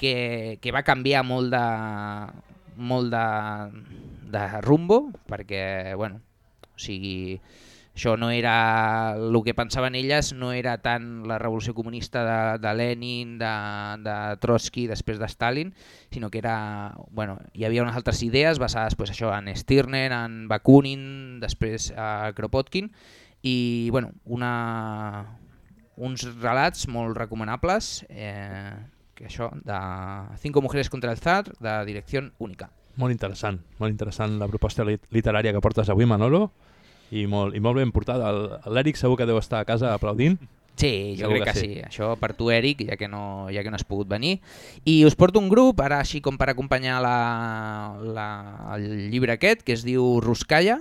que, que va canviar molt de, molt de, de rumbo perquè, bueno, o sigui, això no era el que pensaven elles no era tant la revolució comunista de, de Lenin, de, de Trotsky després de Stalin, sinó que era, bueno, hi havia unes altres idees basades pues, això en Stirner, en Bakunin, després a Kropotkin i bueno, una, uns relats molt recomanables eh, que això de Cinco mujeres contra el zar de Direcció Única. Molt interessant, molt interessant la proposta lit literària que portes avui, Manolo, i molt, i molt ben portada. L'Eric segur que deu estar a casa aplaudint. Sí, jo Segur crec que, sí. Això per tu, Eric, ja que, no, ja que no has pogut venir. I us porto un grup, ara així com per acompanyar la, la, el llibre aquest, que es diu Ruskaya,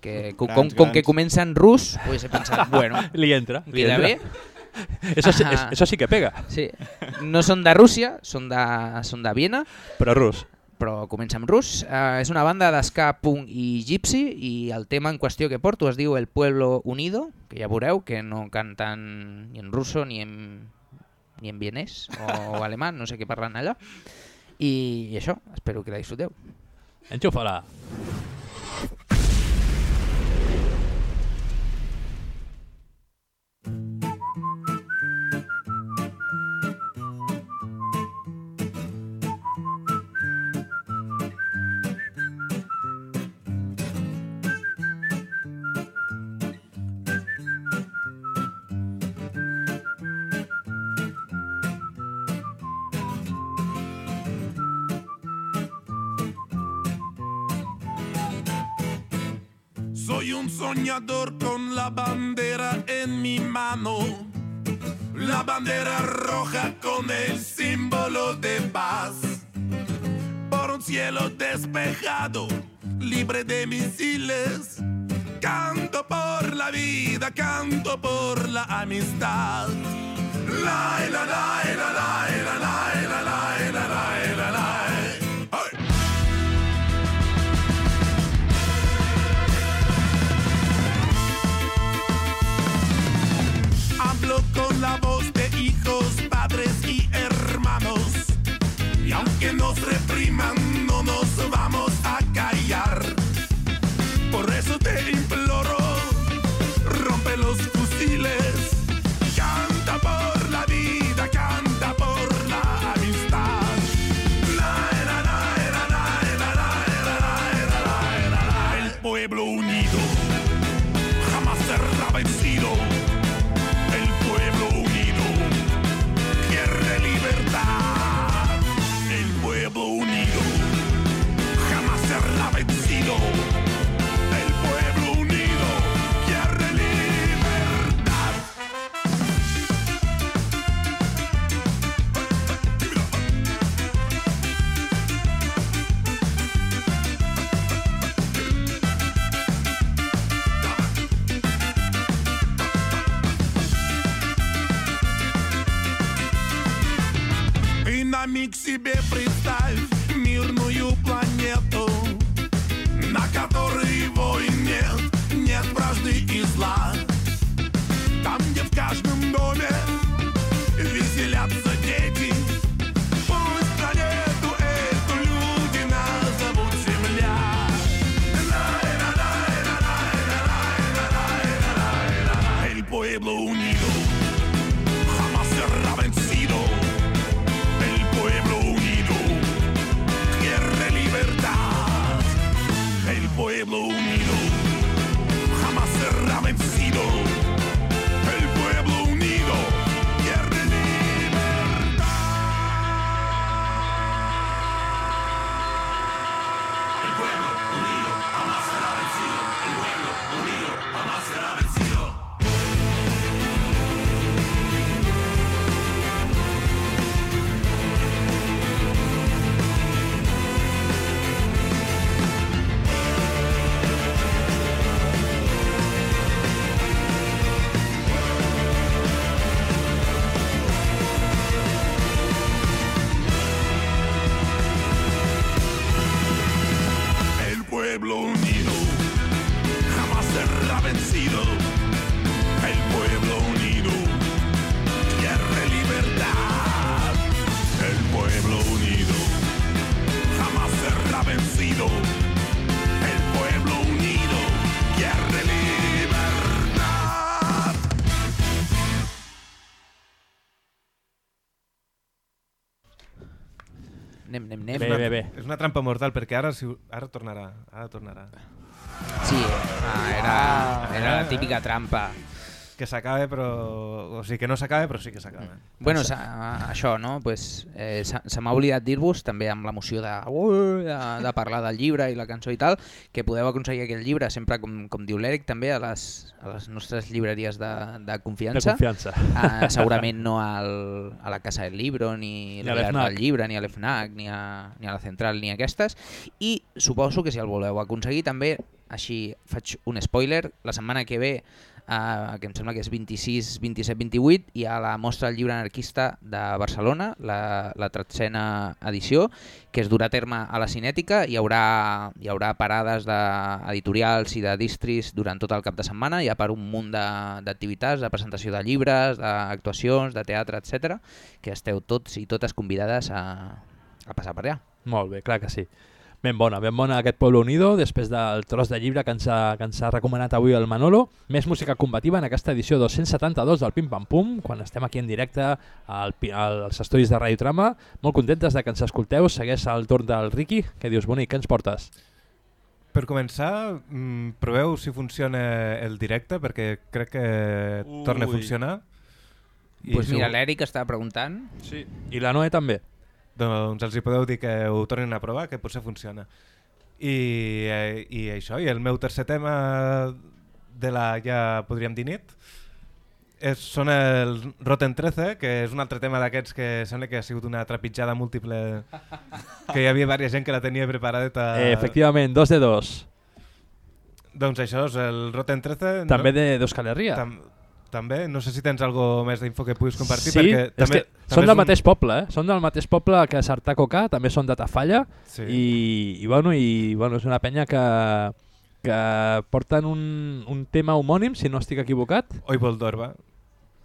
que com, com, Grans, com que grans. comença en rus, pues he pensat, bueno, Li entra, li entra. bé. Eso sí- Ah. es- eso sí que pega. Sí. No són de Rússia, són de, són de Viena. Però rus. Però comença amb rus. Uh, és una banda d'esca, punk i gypsy i el tema en qüestió que porto es diu El Pueblo Unido, que ja veureu que no canten ni en russo ni en, ni en vienès o, o alemany, no sé què parlen allà. I, I això, espero que la disfruteu. Enxufa-la. Soy con la bandera en mi mano. La bandera roja con el símbolo de paz. Por un cielo despejado, libre de misiles. Canto por la vida, canto por la amistad. La, la, la, la, la, la, la. Con la voz de hijos, padres y hermanos. Y aunque nos repriman, no nos vamos Mix e B Freestyle Anem, anem. És una, És una trampa mortal perquè ara, si, ara tornarà. Ara tornarà. Sí, ah, era, era la típica trampa. Que s'acabe, però... O sigui, que no s'acabe, però sí que s'acaba. Bueno, sa- això, no? Pues, eh, se m'ha oblidat dir-vos, també amb l'emoció de, uh, de, de parlar del llibre i la cançó i tal, que podeu aconseguir aquest llibre sempre, com, com diu l'Eric, també a les, a les nostres llibreries de, de confiança. De confiança. Uh, segurament no al, a la Casa del Libro, ni, Ni a del Llibre, ni a l'FNAC, ni, a, ni a la Central, ni a aquestes. I suposo que si el voleu aconseguir també, així faig un spoiler, la setmana que ve uh, que em sembla que és 26, 27, 28, hi ha la mostra del llibre anarquista de Barcelona, la, la tretzena edició, que es durà a terme a la Cinètica, hi haurà, hi haurà parades d'editorials i de distris durant tot el cap de setmana, hi ha per un munt de- d'activitats, de, presentació de llibres, d'actuacions, de teatre, etc que esteu tots i totes convidades a, a passar per allà. Molt bé, clar que sí. Ben bona, ben bona aquest Pueblo Unido, després del tros de llibre que ens, ha, que ens ha recomanat avui el Manolo. Més música combativa en aquesta edició 272 del Pim Pam Pum, quan estem aquí en directe al, als estudis de Radio Trama. Molt contentes de que ens escolteu. Segueix el torn del Ricky. Què dius, bonic? Què ens portes? Per començar, mm, proveu si funciona el directe, perquè crec que torna a Ui. funcionar. Pues si mira, ho- l'Eric està preguntant. Sí. I la Noe també. Doncs els hi podeu dir que ho tornin a provar, que potser funciona. I, eh, i això, i el meu tercer tema de la, ja podríem dir nit, és, són el Rotten 13, que és un altre tema d'aquests que sembla que ha sigut una trepitjada múltiple, que hi havia diversa gent que la tenia preparada. Eh, efectivament, dos de dos. Doncs això és el Rotten 13. També de d'Euskal Herria. Tam també, no sé si tens algo més d'info que puguis compartir, Sí, perquè també, que també són del un- mateix poble, eh? Són del mateix poble que Sartaco K, també són de Tafalla, Sí. i, i, bueno, i bueno, és una penya que, que porten un, un tema homònim, si no estic equivocat. Oi Voldorba.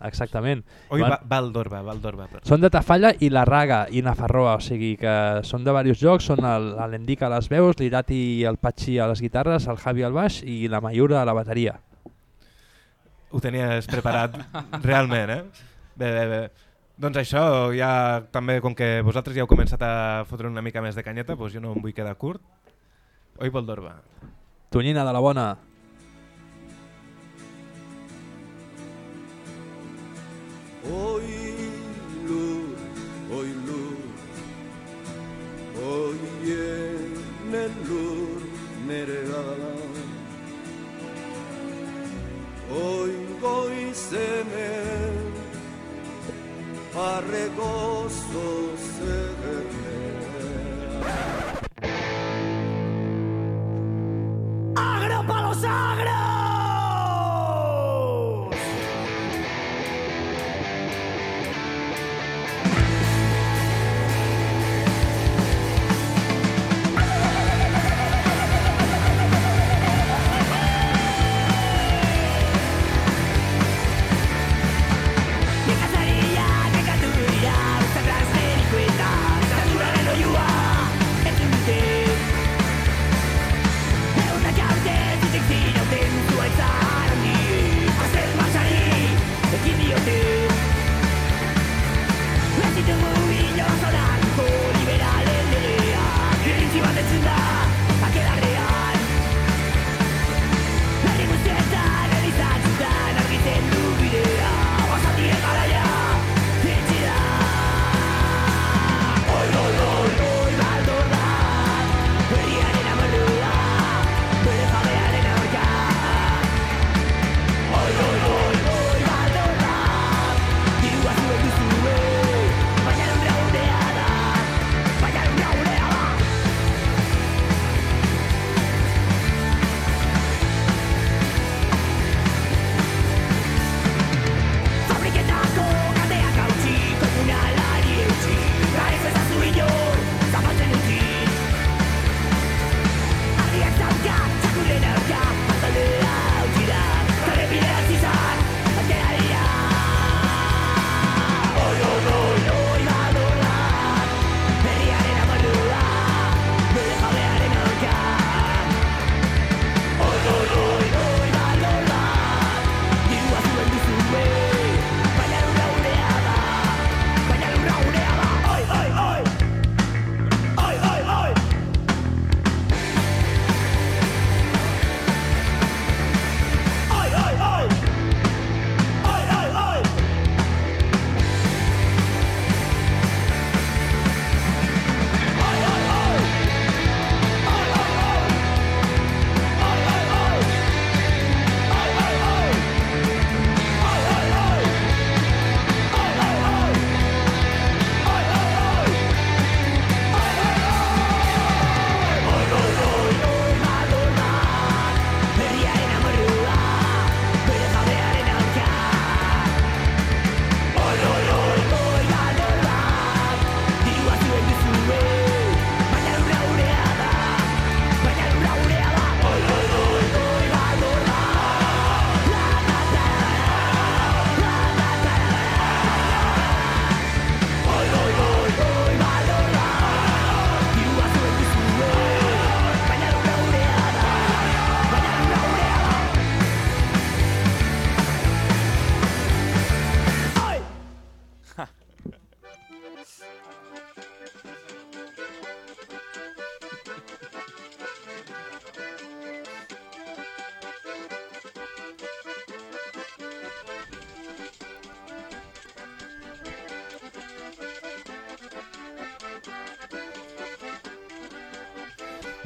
Exactament. Oi, Van- Va- Valdorba, Valdorba. perdó. Són de Tafalla i la Raga i Nafarroa, o sigui que són de diversos jocs, són el- l'Endic a les veus, l'Irati i el Patxi a les guitarres, el Javi al baix i la Mayura a la bateria. Ho tenies preparat realment, eh? Bé, bé, bé. Doncs això, ja també, com que vosaltres ja heu començat a fotre una mica més de canyeta, doncs jo no em vull quedar curt. Oi, Voldorba. Tonyina de la bona. Hoy luz, hoy luz, hoy viene luz neregada. oingo izenen se zedernean Agro los sagro!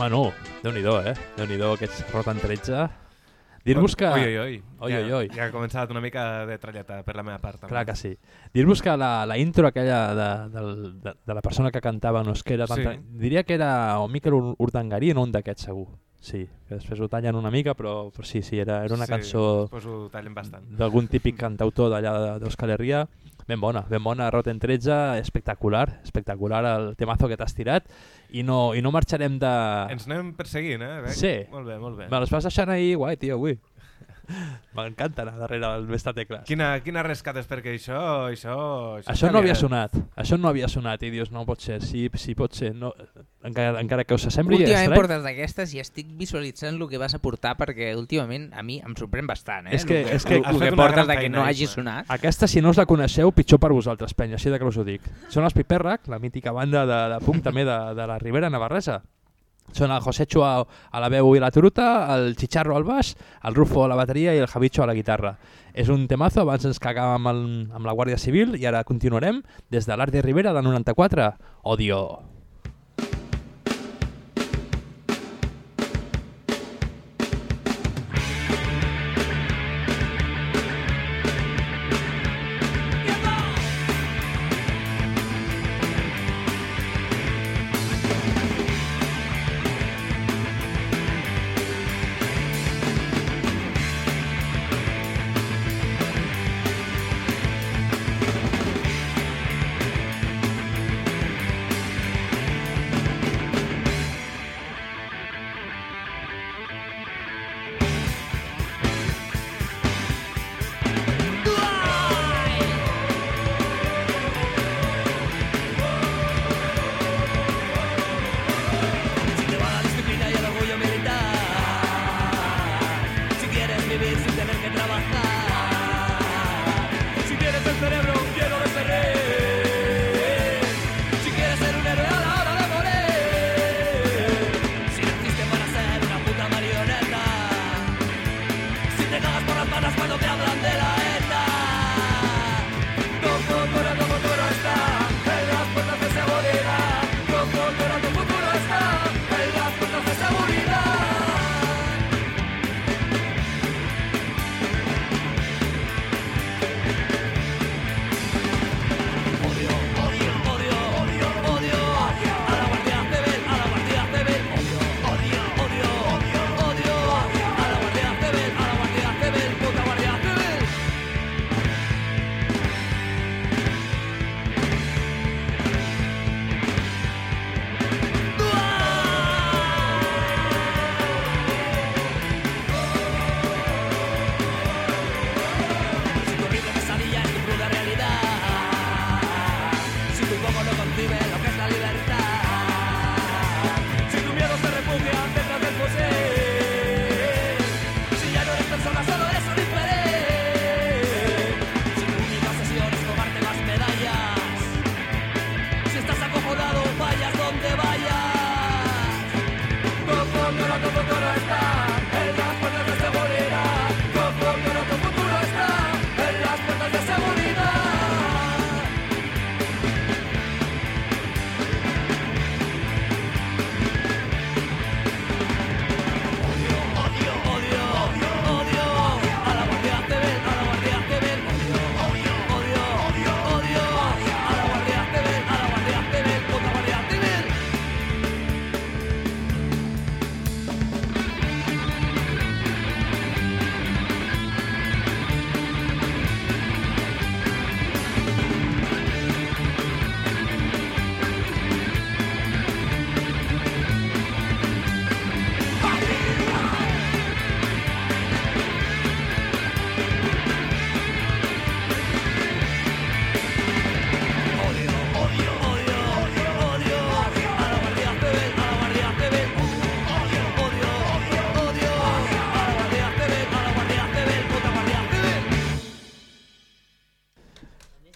Bueno, Déu-n'hi-do, eh? Déu-n'hi-do, aquests Rotten 13. Dir-vos que... Oi, oi, oi. Oi, ja, oi, oi. Ja ha començat una mica de tralleta per la meva part. També. Clar que sí. Dir-vos que la, la intro aquella de, del, de, de la persona que cantava no és que era Sí. tanta... Diria que era o Miquel Ur- Urdangarí o un d'aquests segur. Sí, que després ho tallen una mica, però, però sí, sí, era, era una Sí, cançó d'algun típic cantautor d'allà de- d'Euskal Herria. Ben bona, ben bona, Rotten 13, espectacular, espectacular el temazo que t'has tirat i no, i no marxarem de... Ens anem perseguint, eh? Bec? Sí. Molt bé, molt bé. Me les vas deixant ahir guai, tio, avui. M'encanta anar darrere el Vesta Tecles. Quina, quina rescates, perquè això... Això, Això no havia sonat, això no havia sonat i dius, no pot ser, sí, sí pot ser, no, encara, encara que us sembli Últimament estrany. portes d'aquestes i estic visualitzant el que vas a portar perquè últimament a mi em sorprèn bastant, eh? És que, el que, és que, el, el que portes de que no hagi sonat. Aquesta, si no us la coneixeu, pitjor per vosaltres, penya, així de que us ho dic. Són els Piperrac, la mítica banda de, de punk també de, de la Ribera Navarresa. Són el José Chua a la veu i la truta, el Chicharro al baix, el Rufo a la bateria i el Javicho a la guitarra. És un temazo, abans ens cagàvem amb, amb la Guàrdia Civil i ara continuarem des de l'Art de Ribera de 94. Odio.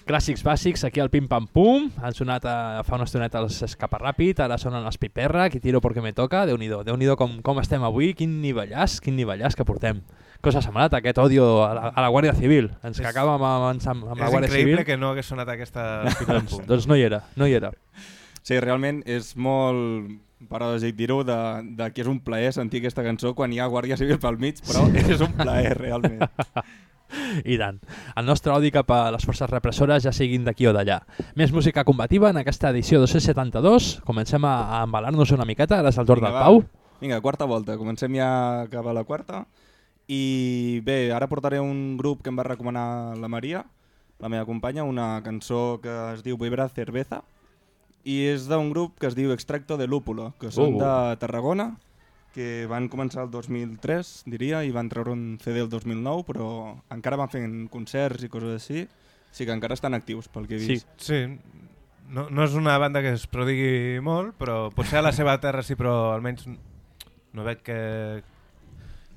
Clàssics bàsics, aquí al Pim Pam Pum, han sonat a, fa una estoneta els Escapa Ràpid, ara sonen els Piperra, qui tiro perquè me toca, déu nhi déu com, com estem avui, quin nivellàs, quin nivellàs que portem. Ha semblat aquest odio a la, a la Guàrdia Civil? Ens que acaba amb, amb, amb, amb la és Guàrdia increïble Civil. que no hagués sonat aquesta Pim Pam doncs, Pum. doncs no hi era, no hi era. Sí, realment és molt desig dir-ho, de, de que és un plaer sentir aquesta cançó quan hi ha Guàrdia Civil pel mig, però és un plaer, realment. I tant. El nostre odi cap a les forces repressores ja siguin d'aquí o d'allà. Més música combativa en aquesta edició 272. Comencem a, a embalar-nos una miqueta, ara és el torn del va. Pau. Vinga, quarta volta. Comencem ja cap a la quarta. I bé, ara portaré un grup que em va recomanar la Maria, la meva companya, una cançó que es diu Vibra Cerveza, i és d'un grup que es diu Extracto de Lúpulo, que són Uh. de Tarragona, que van començar el 2003, diria, i van treure un CD el 2009, però encara van fent concerts i coses així, sí que encara estan actius, pel que he vist. Sí. No, no és una banda que es prodigui molt, però potser a la seva terra sí, però almenys no veig que...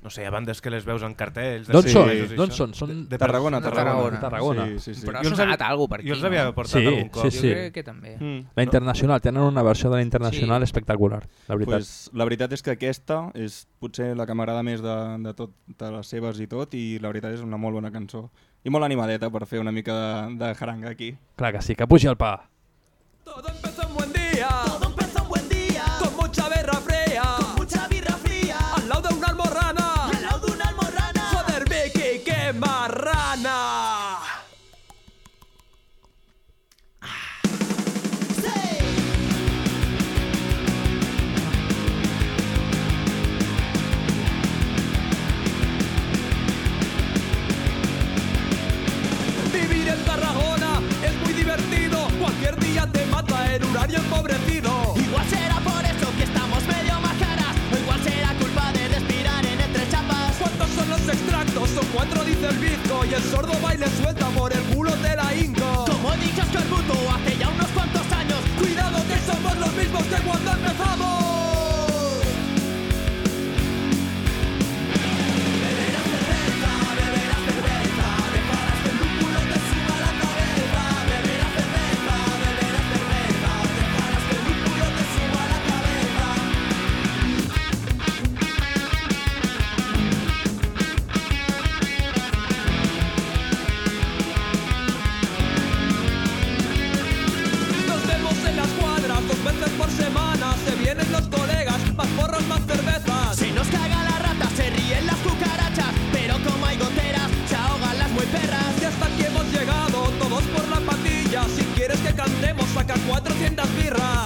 No sé, ha bandes que les veus en cartells... D'on sí, són? D'on són? Són De, de Tarragona, Tarragona. Tarragona. Sí, sí, sí. Però ha sonat algú per aquí, Jo els havia portat Sí, algun cop. sí, sí. Jo crec que també. Mm. La Internacional, tenen una versió de la Internacional Sí. espectacular, la veritat. Pues, la veritat és que aquesta és potser la que m'agrada més de, de totes les seves i tot, i la veritat és una molt bona cançó. I molt animadeta per fer una mica de, de jaranga aquí. Clar que sí, que pugi el pa. Todo empezó el horario empobrecido. Igual será por eso que estamos medio más caras O igual será culpa de respirar en entre chapas ¿Cuántos son los extractos? Son cuatro, dice el bizco. Y el sordo baile suelta por el culo de la inco. Como dijo Escorbuto hace ya unos cuantos años Cuidado que somos los mismos que cuando empezamos. Más cervezas. Se nos caga la rata, se ríen las cucarachas Pero como hay goteras, se ahogan las muy perras Y hasta aquí hemos llegado, todos por la patilla. Si quieres que cantemos, saca 400 birras.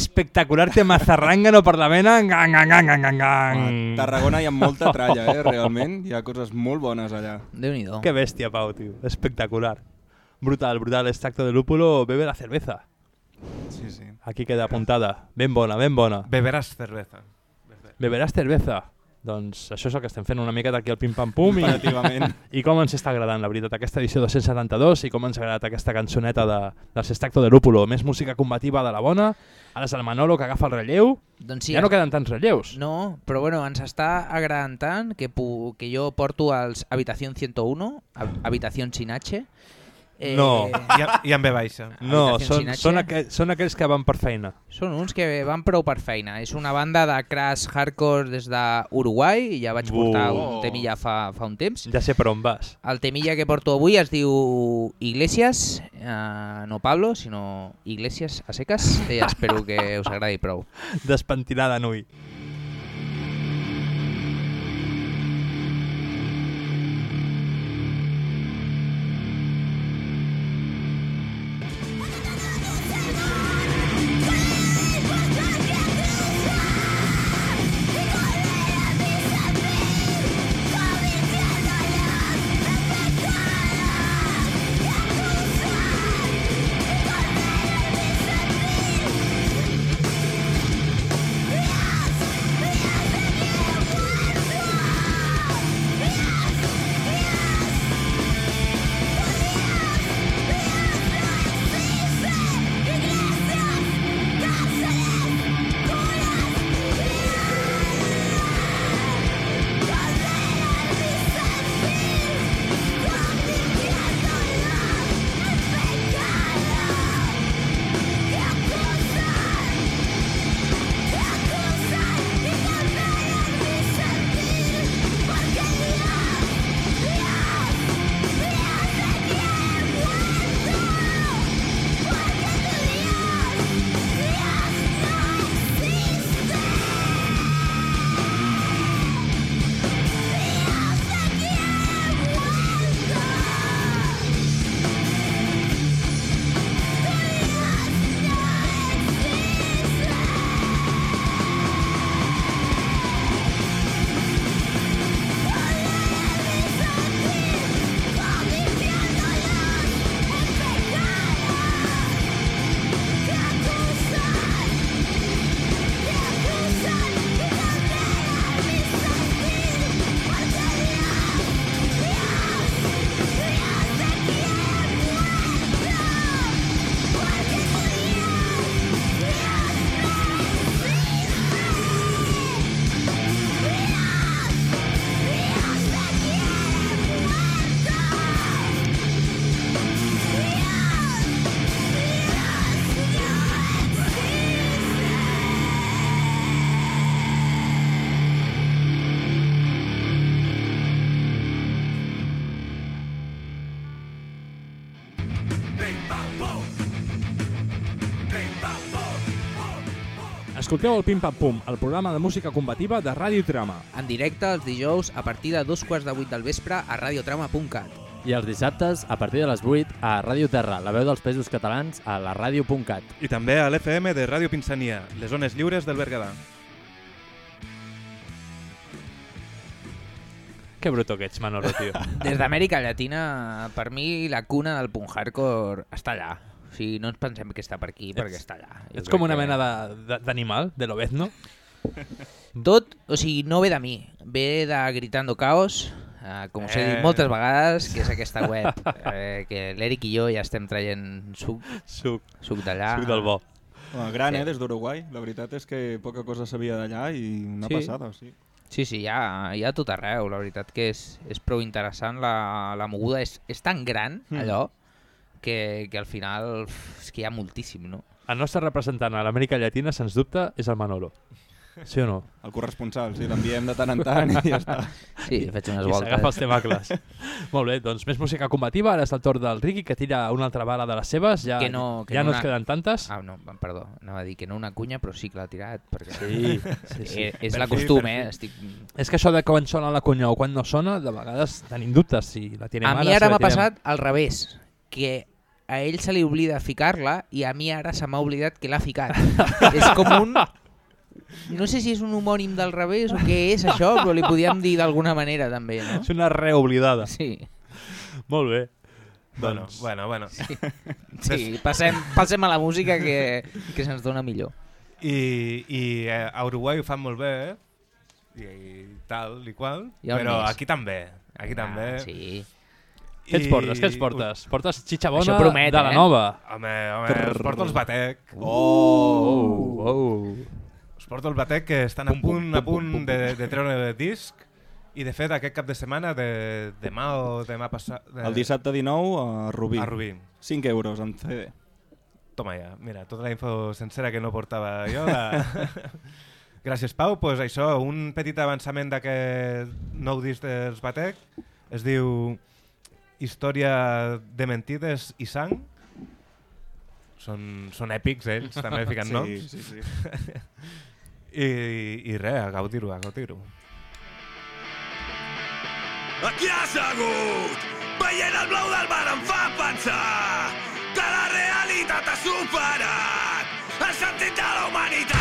Espectacular tema zarrangano per la vena. Gang, gang, gang, gang, gang, gang. A Tarragona hi ha molta tralla, eh, realment. Hi ha coses molt bones allà. Déu-n'hi-do. Que bèstia, Pau, tio. Espectacular. Brutal, brutal. Extracto de lúpulo, bebe la cerveza. Sí, sí. Aquí queda apuntada. Ben bona, ben bona. Beberás cerveza. Beberás cerveza. Doncs això és el que estem fent una miqueta aquí al Pim Pam Pum i, i com ens està agradant, la veritat, aquesta edició 272 i com ens ha agradat aquesta cançoneta de, del Sestacto de Lúpulo. Més música combativa de la bona, ara és el Manolo que agafa el relleu, Doncs sí, ja no queden tants relleus. No, però bueno, ens està agradant tant que, pu que jo porto als Habitación 101, hab- Habitación sin H. Eh, No. I, I amb B baixa. No, Habitación són, són, aqu són aquells que van per feina. Són uns que van prou per feina. És una banda de crash hardcore des d'Uruguai, i ja vaig portar Bu. un temilla fa, fa un temps. Ja sé per on vas. El temilla que porto avui es diu Iglesias, eh, no Pablo, sinó Iglesias a secas, i espero que us agradi prou. Despentinada Nui. Escolteu el Pim Pam Pum, el programa de música combativa de Ràdio Trama. En directe els dijous a partir de dos quarts de vuit del vespre a radiotrama.cat. I els dissabtes, a partir de les 8, a Ràdio Terra, la veu dels països catalans, a la ràdio.cat. I també a l'FM de Ràdio Pinsania, les zones lliures del Berguedà. Que bruto que ets, Manolo, tio. Des d'Amèrica Llatina, per mi, la cuna del punk hardcore està allà. O sigui, no ens pensem que està per aquí, perquè està allà. Jo Ets com una que- mena de- de- d'animal, de l'obezno. Tot, o sigui, no ve de mi, ve de Gritando Caos, eh, com us he Eh. dit moltes vegades, que és aquesta web eh, que l'Eric i jo ja estem traient suc, suc, suc d'allà. suc del bo. Home, gran, Sí. eh, des d'Uruguai. La veritat és que poca cosa sabia d'allà i una Sí. passada, sí. Sí, sí, hi ha, hi ha tot arreu. La veritat que és, és prou interessant. La, la moguda és, és tan gran, Mm. allò, que, que al final uf, és que hi ha moltíssim, no? El nostre representant a l'Amèrica Llatina, sens dubte, és el Manolo. Sí o no? El corresponsal, sí, l'enviem de tant en tant i ja està. Sí, faig unes I voltes. s'agafa els temacles. Molt bé, doncs més música combativa. Ara és el torn del Ricky, que tira una altra bala de les seves. Ja, que no, que ja no una- ens queden tantes. Ah, no, perdó, anava a dir que no una cunya, però sí que l'ha tirat. Perquè... Sí, sí, sí. Eh, és la costum, eh? Estic... És que això de quan sona la cunya o quan no sona, de vegades tenim dubtes si la tirem A ara. mi si ara la m'ha tirem- passat al revés, que a ell se li oblida ficar-la i a mi ara se m'ha oblidat que l'ha ficat. és com un... No sé si és un homònim del revés o què és això, però li podíem dir d'alguna manera també, no? És una reoblidada. Sí. Molt bé. Bueno, Doncs... bueno, bueno. Sí, sí passem, passem a la música que, que se'ns dona millor. I, i eh, a Uruguai ho fan molt bé, eh? i, i tal i qual, I però més? aquí també, aquí Ah, també. sí. Què ens portes? Què ens portes? Portes xitxa bona Això promet, de la eh? nova. Home, home, us porto els batec. Oh! oh. Us porto el batec que estan a punt, a punt de, de treure disc i de fet aquest cap de setmana de demà o demà passat... De... El dissabte 19 a Rubí. A Rubí. 5 euros en CD. Toma ja, mira, tota la info sencera que no portava jo. La... Gràcies, Pau. Pues això, un petit avançament d'aquest nou disc dels Batec. Es diu Història de mentides i sang. Són, són èpics, ells, també fiquen Sí, noms. sí, sí. I, I res, a gaudir-ho, a gaudir-ho. Aquí ha assegut, veient el blau del mar em fa pensar que la realitat ha superat el sentit de la humanitat.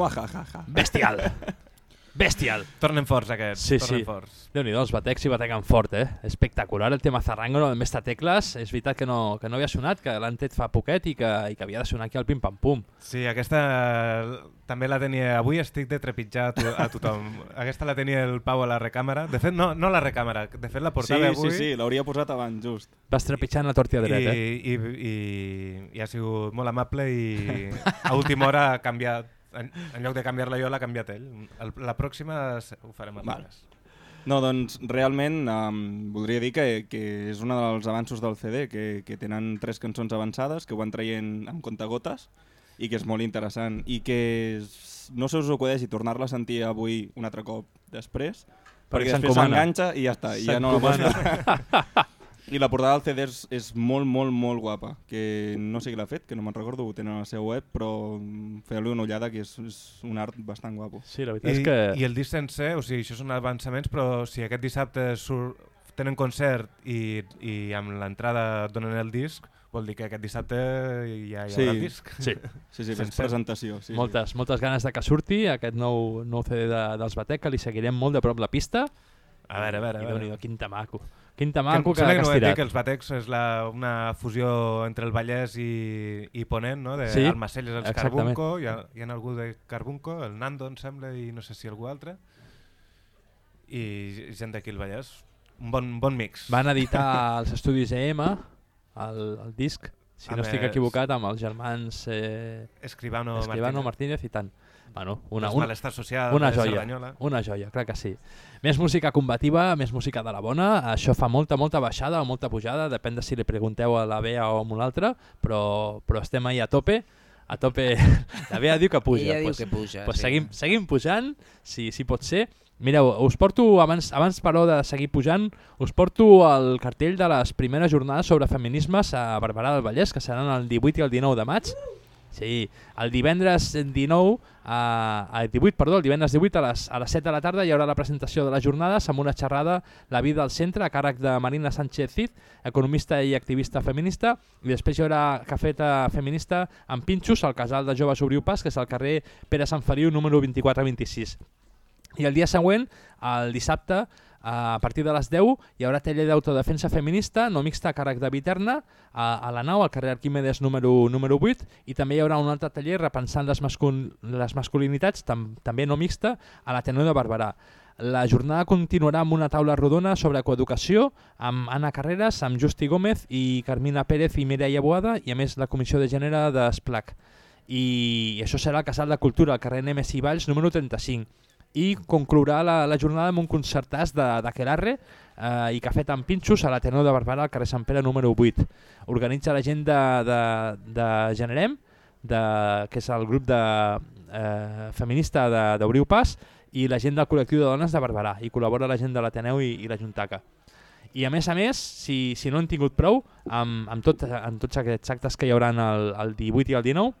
Muajajaja. Bestial. Bestial. Tornen forts aquests, Sí, tornen sí. forts. Déu-n'hi-do, els batecs hi bateguen fort, eh? Espectacular el tema Zarrango, el Mestre Tecles. És veritat que no, que no havia sonat, que l'han tret fa poquet i que, i que havia de sonar aquí al Pim Pam Pum. Sí, aquesta eh, també la tenia... Avui estic de trepitjar a, to a tothom. aquesta la tenia el Pau a la recàmera. De fet, no, no la recàmera, de fet la Sí, portava sí, avui. sí, l'hauria posat abans, just. Vas trepitjant la tortilla dreta, I, eh? i, i, i ha sigut molt amable i a última hora ha canviat en, en lloc de canviar-la jo l'ha canviat ell. El, la pròxima se- ho farem a vegades No, doncs realment um, voldria dir que, que és un dels avanços del CD, que, que tenen tres cançons avançades, que ho van traient amb contagotes i que és molt interessant i que és, no se us acudeixi tornar-la a sentir avui un altre cop després Perquè perquè, després s'enganxa i ja està, i ja no la. I la portada del CD és, és molt, molt, molt guapa, que no sé qui l'ha fet, que no me'n recordo, ho tenen a la seva web, però mm, feu-li una ullada, que és, és un art bastant guapo. Sí, la I, i el disc sencer, o sigui, això són avançaments però si aquest dissabte surt, tenen concert i, i amb l'entrada donen el disc vol dir que aquest dissabte ja hi haurà Sí. el disc Sí. Sí, sí, Sencer. presentació. Sí, moltes, moltes ganes de que surti aquest nou, nou CD de, dels Batec, que li seguirem molt de prop la pista A veure, a veure, a I veure. Déu-n'hi-do, quin tamaco. Quin tamaco que, que no has tirat. que els Batecs és la, una fusió entre el Vallès i, i Ponent, no? De Sí, Almacelles, els exactament. Carbunco, hi ha, hi ha algú de Carbunco, el Nando, em sembla, i no sé si algú altre, i gent d'aquí al Vallès. Un bon, bon mix. Van editar als estudis EM el, el disc, si A no estic equivocat, amb els germans eh, Escribano Escribano Martínez. Martínez i tant. Bueno, una, Malestar Social una joia, Cerdanyola. una joia, clar que sí. Més música combativa, més música de la bona, això fa molta, molta baixada o molta pujada, depèn de si li pregunteu a la Bea o a un altre, però, però estem ahí a tope, a tope, la Bea diu que puja. Ella diu pues, que puja, Pues sí. seguim, seguim pujant, si, si pot ser. Mireu, us porto, abans, abans però de seguir pujant, us porto el cartell de les primeres jornades sobre feminismes a Barberà del Vallès, que seran el 18 i el 19 de maig. Sí, el divendres 19, a, a 18, perdó, el divendres 18 a les, a les 7 de la tarda hi haurà la presentació de les jornades amb una xerrada La vida al centre a càrrec de Marina Sánchez Cid, economista i activista feminista, i després hi haurà cafeta feminista amb pinxos al casal de joves Obriu Pas, que és al carrer Pere Sant Feliu número 2426. I el dia següent, el dissabte, a partir de les 10, hi haurà taller d'autodefensa feminista no mixta a càrrec de Viterna a, a la nau, al carrer Arquímedes número, número 8, i també hi haurà un altre taller repensant les, mascul les masculinitats, tam també no mixta, a l'Ateneu de Barberà. La jornada continuarà amb una taula rodona sobre coeducació amb Anna Carreras, amb Justi Gómez i Carmina Pérez i Mireia Boada i a més la Comissió de Gènere d'Esplac. I això serà al Casal de Cultura, al carrer Nemes i Valls, número 35 i conclourà la, la jornada amb un concertàs de, d'Aquelarre eh, i cafè amb pinxos a l'Ateneu de Barberà al carrer Sant Pere número 8. Organitza la gent de, de, de Generem, de, que és el grup de, eh, feminista de- d'Obriu Pas, i la gent del col·lectiu de dones de Barberà, i col·labora la gent de l'Ateneu i, i la Juntaca. I a més a més, si, si no han tingut prou, amb, amb, tot, amb tots aquests actes que hi haurà el, el 18 i el 19,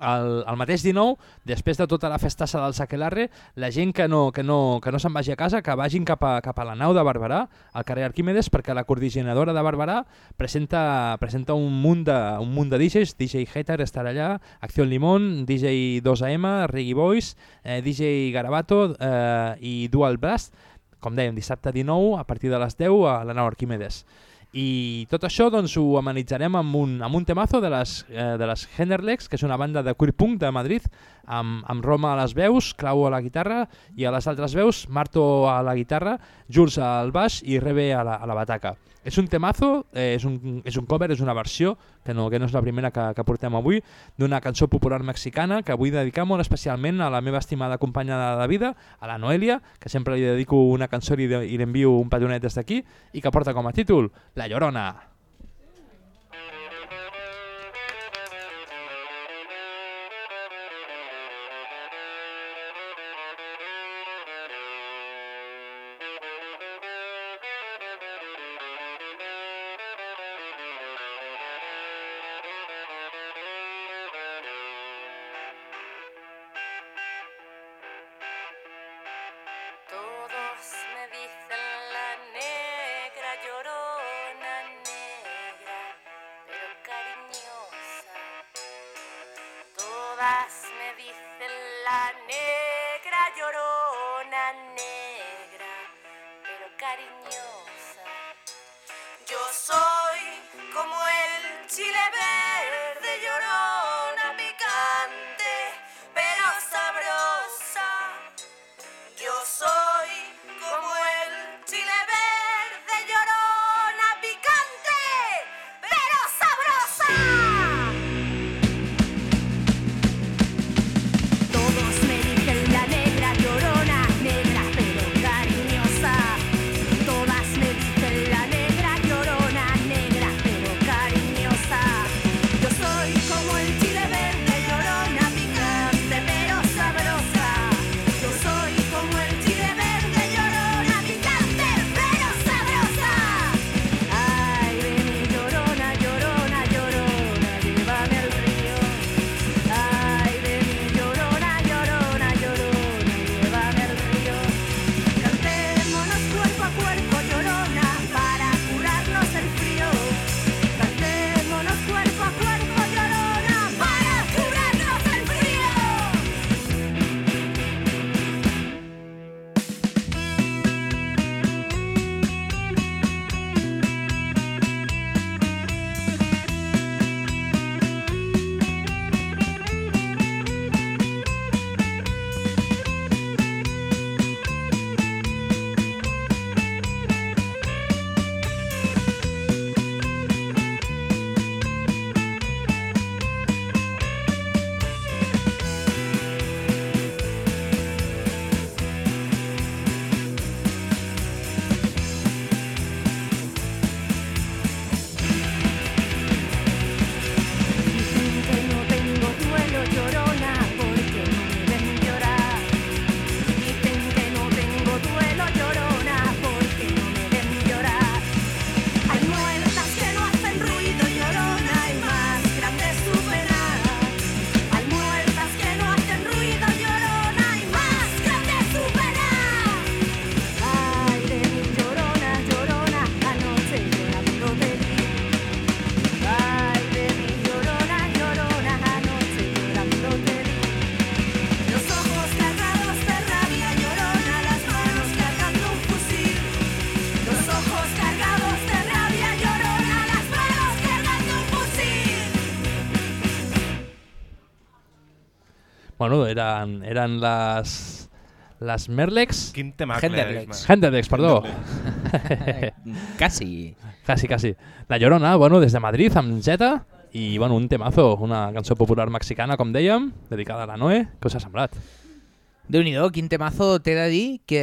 el, el mateix 19, després de tota la festassa del Saquelarre, la gent que no, que no, que no se'n vagi a casa, que vagin cap a, cap a la nau de Barberà, al carrer Arquímedes, perquè la coordinadora de Barberà presenta, presenta un munt de, un munt de DJs, DJ Hater estarà allà, Acción Limón, DJ 2AM, Reggae Boys, eh, DJ Garabato eh, i Dual Blast, com dèiem, dissabte 19 a partir de les 10 a la nau Arquímedes. I tot això doncs, ho amenitzarem amb un, amb un temazo de les, eh, de les Henderlex, que és una banda de queer punk de Madrid, amb, amb Roma a les veus, Clau a la guitarra i a les altres veus, Marto a la guitarra, Jules al baix i Rebe a la, a la bataca. És un temazo, eh, és, un, és un cover, és una versió, que no, que no és la primera que, que portem avui, d'una cançó popular mexicana que vull dedicar molt especialment a la meva estimada companya de, de vida, a la Noelia, que sempre li dedico una cançó i, de- i li envio un petonet des d'aquí, i que porta com a títol La Llorona. Bueno, eren, eren les... Les Merlex... Quin temacle, Henderlex. Henderlex, perdó. Casi. Casi, casi. La Llorona, bueno, des de Madrid, amb Z, i bueno, un temazo, una cançó popular mexicana, com dèiem, dedicada a la Noé. Què us ha semblat? déu nhi quin temazo t'he de dir que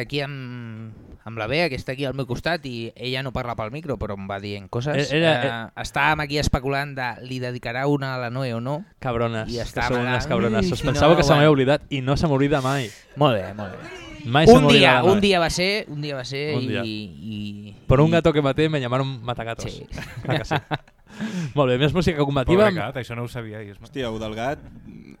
aquí amb, amb la Bea, que està aquí al meu costat i ella no parla pel micro però em va dient coses Eh, era- eh, estàvem aquí especulant de li dedicarà una a la Noe o no Cabrones, I que són unes cabrones. "Ui, Us pensava no, que se m'havia bueno". oblidat i no se m'oblida mai. molt bé, molt bé Mai un dia, la un dia va ser un dia va ser Un i, dia. i, Por un gato que maté me llamaron matagatos. Sí. Que sí. Molt bé, més música combativa. Pobre gat, això no ho sabia. Hòstia, ho del gat,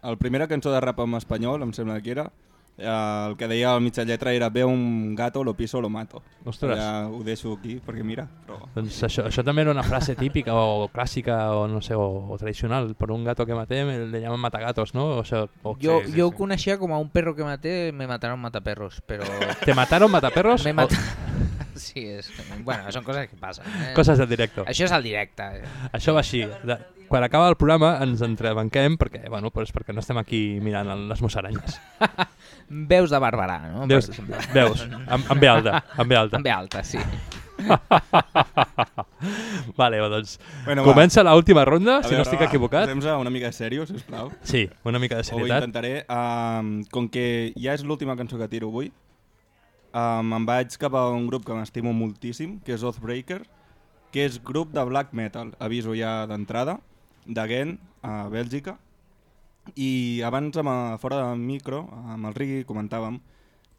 el primera cançó de rap en espanyol, em sembla que era, eh, el que deia al mitja lletra era veo un gato, lo piso, lo mato. Ostres. Ja ho deixo aquí, perquè mira, però... Doncs això, això també era una frase típica o clàssica o no sé, o, o tradicional. Por un gato que maté le llaman matagatos, ¿no? O sea, o... jo, jo ho coneixia com a un perro que maté me mataron mataperros però ¿Te mataron mataperros? me O- mat... sí, és... bueno, són coses que passen eh? Coses del directo. això és el directe eh? Això va així. De, quan acaba el programa ens entrebanquem perquè, bueno, pues perquè no estem aquí mirant les musaranyes. Veus de Barberà, no? Veus, Per veus amb, amb B alta. Amb B alta. Amb B alta, sí. vale, doncs Bueno, va. comença l'última ronda, A si no veure, estic va, equivocat. Posem-nos una mica de sèrio, sisplau. Sí, una mica de Ho serietat. intentaré. Um, com que ja és l'última cançó que tiro avui, um, em vaig cap a un grup que m'estimo moltíssim, que és Oathbreaker, que és grup de black metal, aviso ja d'entrada, de Gent, a Bèlgica. I abans, amb, a- fora de micro, amb el Riqui comentàvem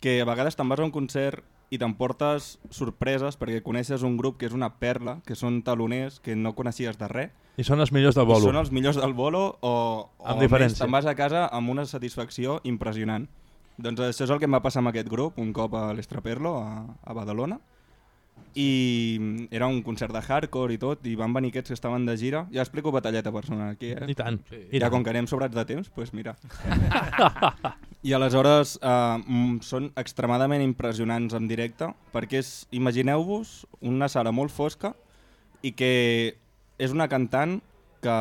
que a vegades te'n vas a un concert i t'emportes sorpreses perquè coneixes un grup que és una perla, que són taloners que no coneixies de res, I són els millors del i bolo. són els millors del bolo o, o te'n vas a casa amb una satisfacció impressionant. Doncs això és el que em va passar amb aquest grup un cop a l'Estraperlo, a, a Badalona. I era un concert de hardcore i tot, i van venir aquests que estaven de gira. Ja explico batalleta personal aquí, eh? I tant, Sí. i ja tant. com que anem sobrats de temps, doncs pues mira. I aleshores eh, mm, són extremadament impressionants en directe, perquè és, imagineu-vos una sala molt fosca i que és una cantant que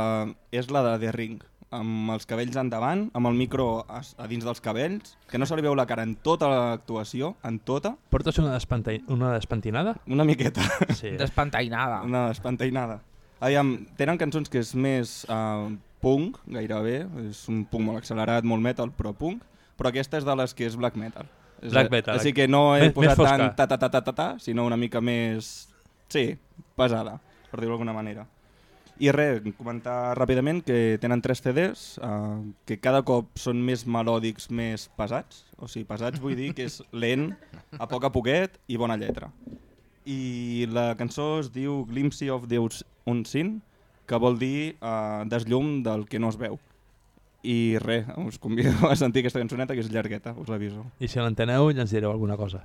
és la de The Ring, amb els cabells endavant, amb el micro a, a dins dels cabells, que no se li veu la cara en tota l'actuació, en tota. Portes una, despenta... una despentinada? Una miqueta. Sí. Despantainada. Una despantainada. Aviam, tenen cançons que és més uh, punk, gairebé, és un punk molt accelerat, molt metal, però punk, però aquesta és de les que és black metal. És, Black metal, Així que no he Més- més posat fosca. tant ta ta ta ta ta ta, sinó una mica més, sí, pesada, per dir-ho d'alguna manera. I res, comentar ràpidament que tenen tres CDs, uh, que cada cop són més melòdics, més pesats. O sigui, pesats vull dir que és lent, a poc a poquet i bona lletra. I la cançó es diu Glimpse of the Unseen, que vol dir uh, desllum del que no es veu. I res, us convido a sentir aquesta cançoneta que és llargueta, us l'aviso. I si l'enteneu, ja ens direu alguna cosa.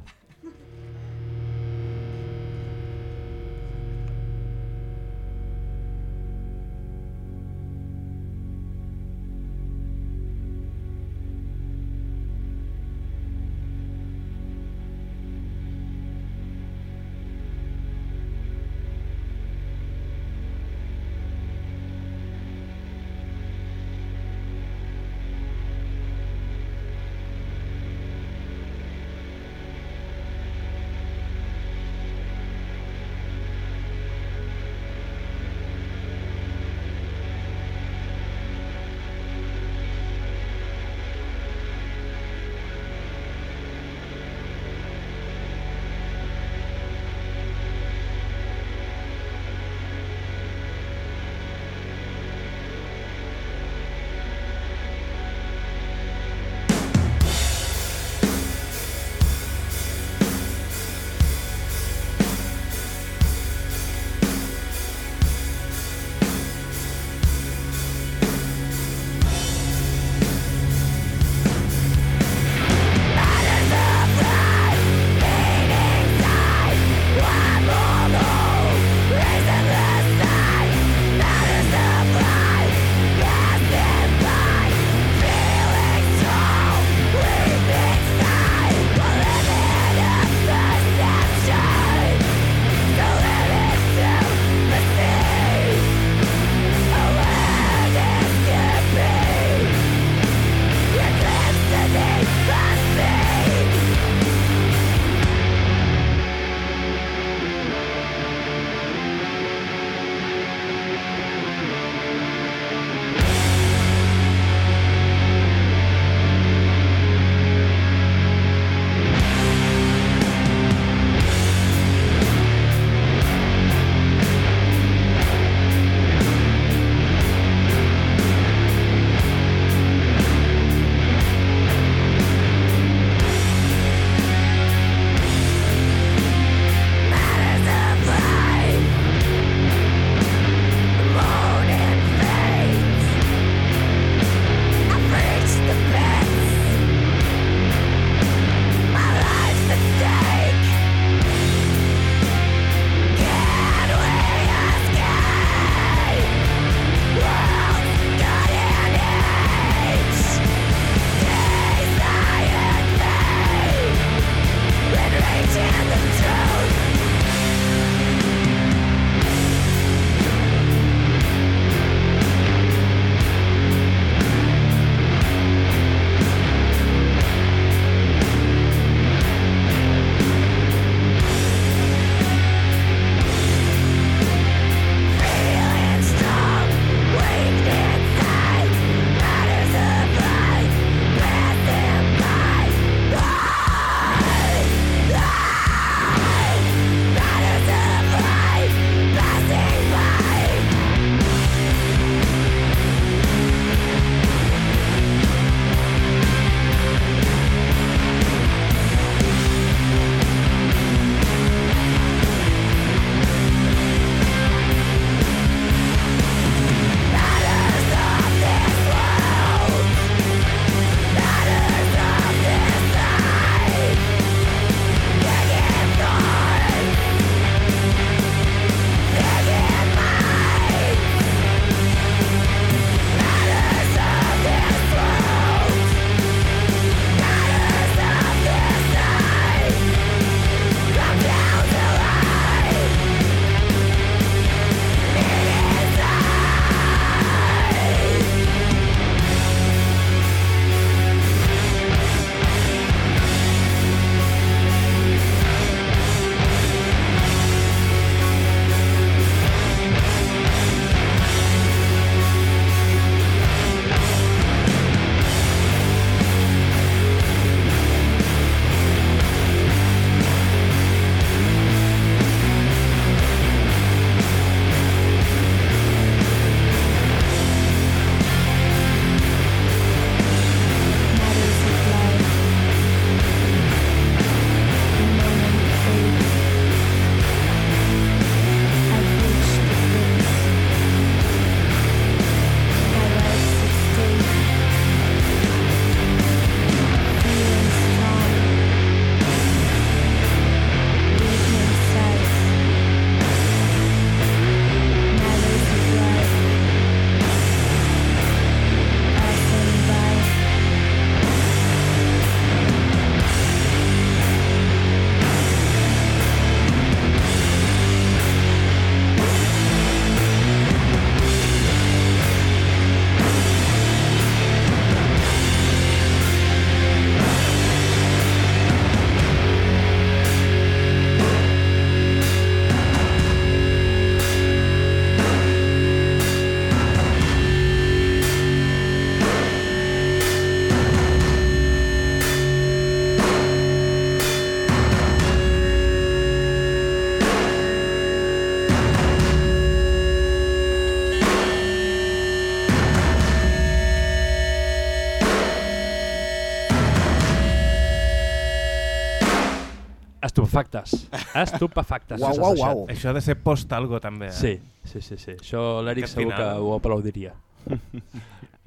Estupefactes. Estupefactes. Uau, has uau, uau. Això ha de ser post-algo, també, eh? Sí, sí, sí. sí. Això l'Eric segur final. que ho aplaudiria.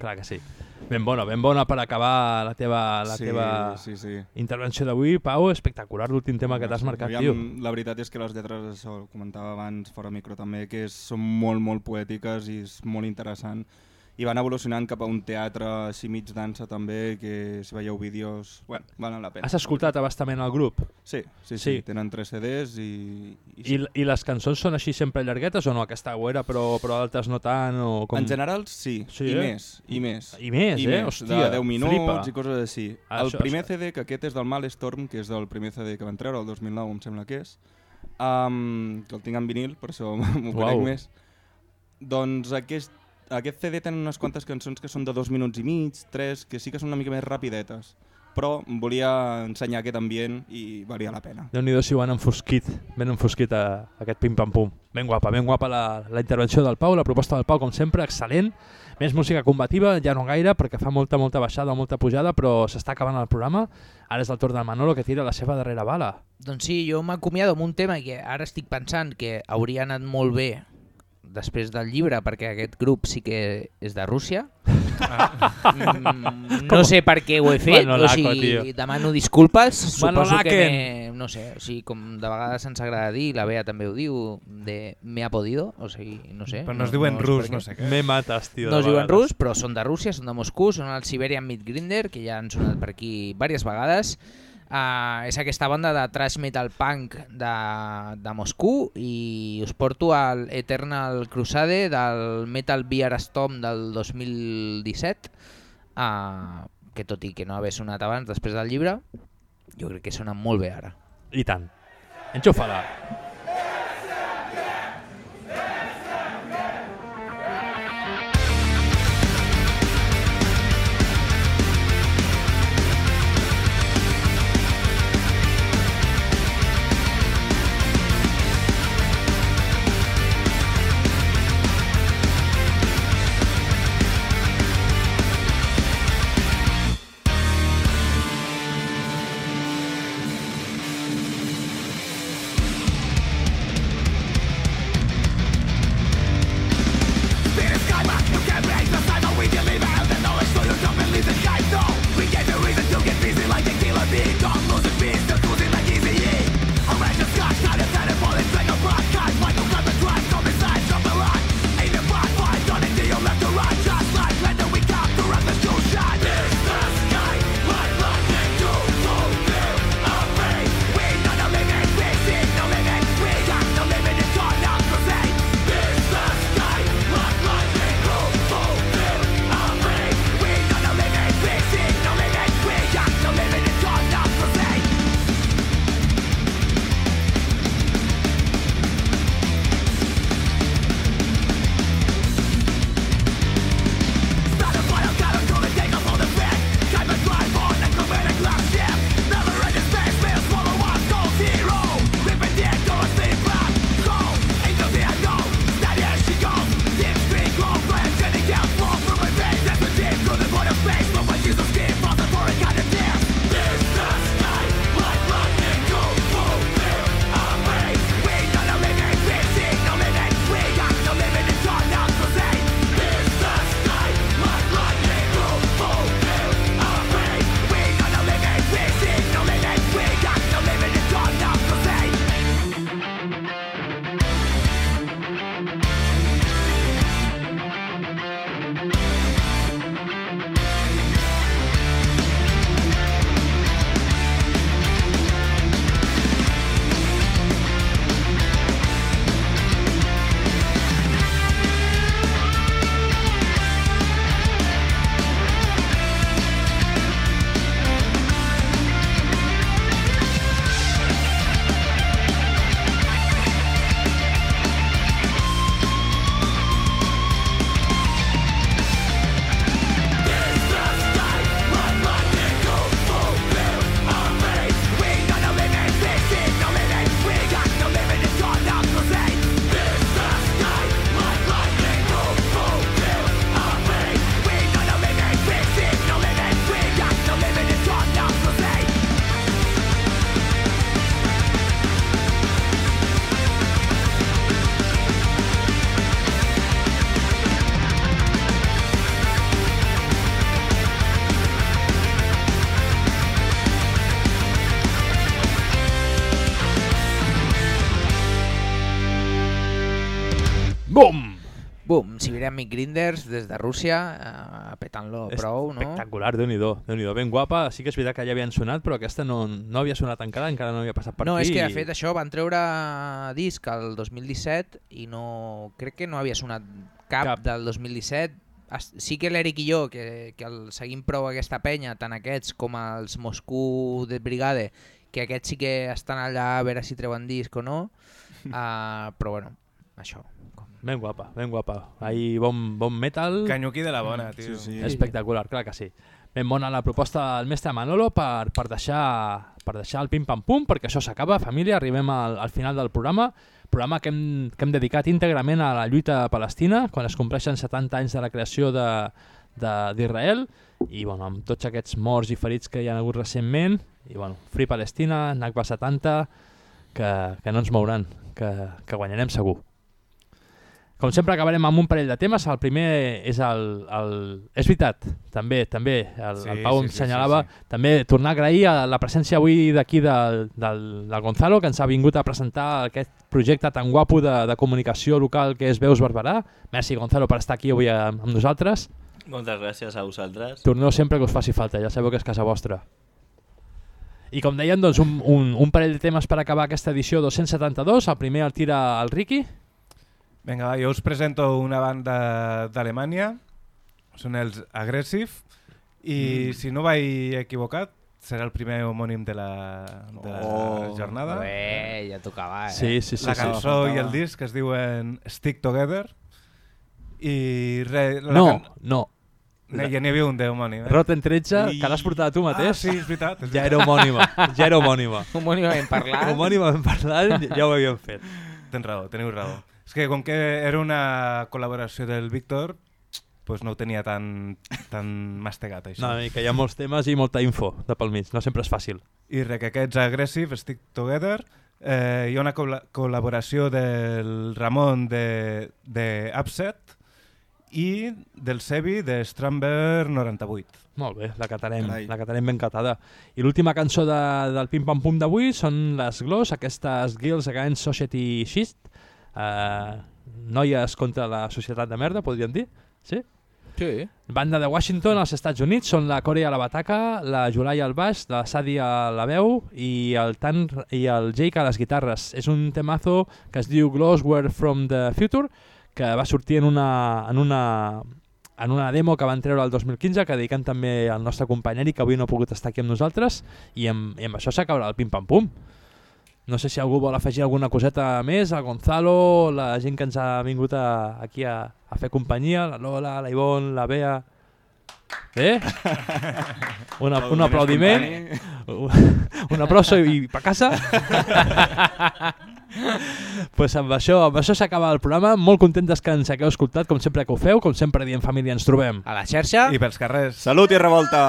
Clar que sí. Ben bona, ben bona per acabar la teva, la Sí, teva sí, sí. intervenció d'avui. Pau, espectacular l'últim tema que t'has marcat, tio. La veritat és que les lletres, això ho comentava abans fora micro també, que és, són molt, molt poètiques i és molt interessant. I van evolucionant cap a un teatre així mig dansa també, que si veieu vídeos, bueno, valen la pena. Has escoltat abastament el grup? Sí, sí, sí, tenen tres CDs i... i I, I les cançons són així sempre llarguetes o no? Aquesta ho era, però, però altres no tant? O com... En general, sí, sí i eh? més, i més. I més, I eh? més, Hòstia, de 10 minuts flipa. i coses així. Això, el primer CD, que aquest és del Malestorm, que és del primer CD que van treure, el 2009, em sembla que és, um, que el tinc en vinil, per això m'ho Uau. conec més, doncs aquest, aquest CD té unes quantes cançons que són de dos minuts i mig, tres, que sí que són una mica més rapidetes, però volia ensenyar aquest ambient i valia la pena. Déu-n'hi-do si ho han enfosquit, ben enfosquit a, a aquest pim-pam-pum. Ben guapa, ben guapa la, la intervenció del Pau, la proposta del Pau, com sempre, excel·lent. Més música combativa, ja no gaire, perquè fa molta, molta baixada, molta pujada, però s'està acabant el programa. Ara és el torn del Manolo, que tira la seva darrera bala. Doncs sí, jo m'acomiado amb un tema que ara estic pensant que hauria anat molt bé després del llibre, perquè aquest grup sí que és de Rússia. Mm, no sé per què ho he fet, o Manolaco, sigui, tio. demano disculpes. Suposo que m'he- no sé, o sigui, com de vegades ens agrada dir, la Bea també ho diu, de me ha podido, o sigui, no sé. Però no es diu en rus, no sé què. Me mates, tio. No es diuen rus, però són de Rússia, són de Moscou, són el Siberian Meat Grinder, que ja han sonat per aquí diverses vegades. Uh, és aquesta banda de thrash metal punk de, de Moscou i us porto al Eternal Crusade del Metal Beer Storm del 2017 uh, que tot i que no haver sonat abans després del llibre jo crec que sona molt bé ara I tant. Enxufa-la. Siberian Grinders des de Rússia, eh, petant-lo prou, no? Espectacular, Déu-n'hi-do, déu nhi déu ben guapa. Sí que és veritat que ja havien sonat, però aquesta no, no havia sonat encara, encara no havia passat per no, aquí. és que de fet això van treure disc el 2017 i no crec que no havia sonat cap, cap. del 2017. Es- Sí que l'Eric i jo, que, que el seguim prou aquesta penya, tant aquests com els Moscou de Brigade, que aquests sí que estan allà a veure si treuen disc o no, uh, però bueno, això. Ben guapa, ben guapa. Ahí bon, bon metal. Canyuquí de la bona, tio. Sí, sí. Espectacular, clar que sí. Ben bona la proposta del mestre Manolo per, per, deixar, per deixar el pim-pam-pum, perquè això s'acaba, família, arribem al, al final del programa, programa que hem, que hem dedicat íntegrament a la lluita palestina, quan es compleixen 70 anys de la creació de- de- d'Israel, i bueno, amb tots aquests morts i ferits que hi ha hagut recentment, i bueno, Free Palestina, Nakba 70, que, que no ens mouran, que, que guanyarem segur. Com sempre acabarem amb un parell de temes. El primer és el... el... És veritat, també, també, el, Sí, el Pau sí, em sí, senyalava, sí, també tornar a agrair a la presència avui d'aquí del, del, del Gonzalo, que ens ha vingut a presentar aquest projecte tan guapo de, de comunicació local que és Veus Barberà. Merci, Gonzalo, per estar aquí avui amb, amb nosaltres. Moltes gràcies a vosaltres. Torneu sempre que us faci falta, ja sabeu que és casa vostra. I com deien, doncs, un, un, un parell de temes per acabar aquesta edició 272. El primer el tira el Ricky. Vinga, va, jo us presento una banda d'Alemanya, són els Aggressive, i Mm. si no vaig equivocat, serà el primer homònim de la, de la Oh, jornada. bé, ja tocava, eh? Sí, sí, sí, La sí. cançó Faltava. i el disc es diuen Stick Together, i re, la No, can- no. Ne, ja n'hi havia un d'homònim. Eh? Rotten 13, que l'has portat tu mateix. Ah, sí, és veritat. És Ja era homònima, ja era homònima. Homònimament parlant. Homònimament parlant, ja ho havíem fet. Tens raó, teniu raó. És que com que era una col·laboració del Víctor, pues no ho tenia tan, tan mastegat, això. No, i que hi ha molts temes i molta info de pel mig, no sempre és fàcil. I re, que aquests Aggressive, Stick Together, eh, hi ha una col col·laboració del Ramon de, de Upset i del Sebi de Stramber 98. Molt bé, la catarem, Carai. la catarem ben catada. I l'última cançó de, del Pim Pam Pum d'avui són les Gloss, aquestes Girls Against Society Shist, eh, noies contra la societat de merda, podríem dir? Sí? Sí. Banda de Washington als Estats Units són la Corey a la bataca, la Julai al baix, la Sadi a la veu i el Tan i el Jake a les guitarres. És un temazo que es diu Glows Were From The Future, que va sortir en una, en una, en una demo que van treure el 2015, que dediquen també al nostre company Eric, que avui no ha pogut estar aquí amb nosaltres, i amb, i amb això s'acabarà el pim-pam-pum. No sé si algú vol afegir alguna coseta més, el Gonzalo, la gent que ens ha vingut a, aquí a, a fer companyia, la Lola, la Ivonne, la Bea... Bé? Un, un aplaudiment, un aplauso i pa casa. pues amb això, amb això s'acaba el programa. Molt contentes que ens hagueu escoltat, com sempre que ho feu, com sempre diem família, ens trobem. A la xarxa. I pels carrers. Salut i revolta!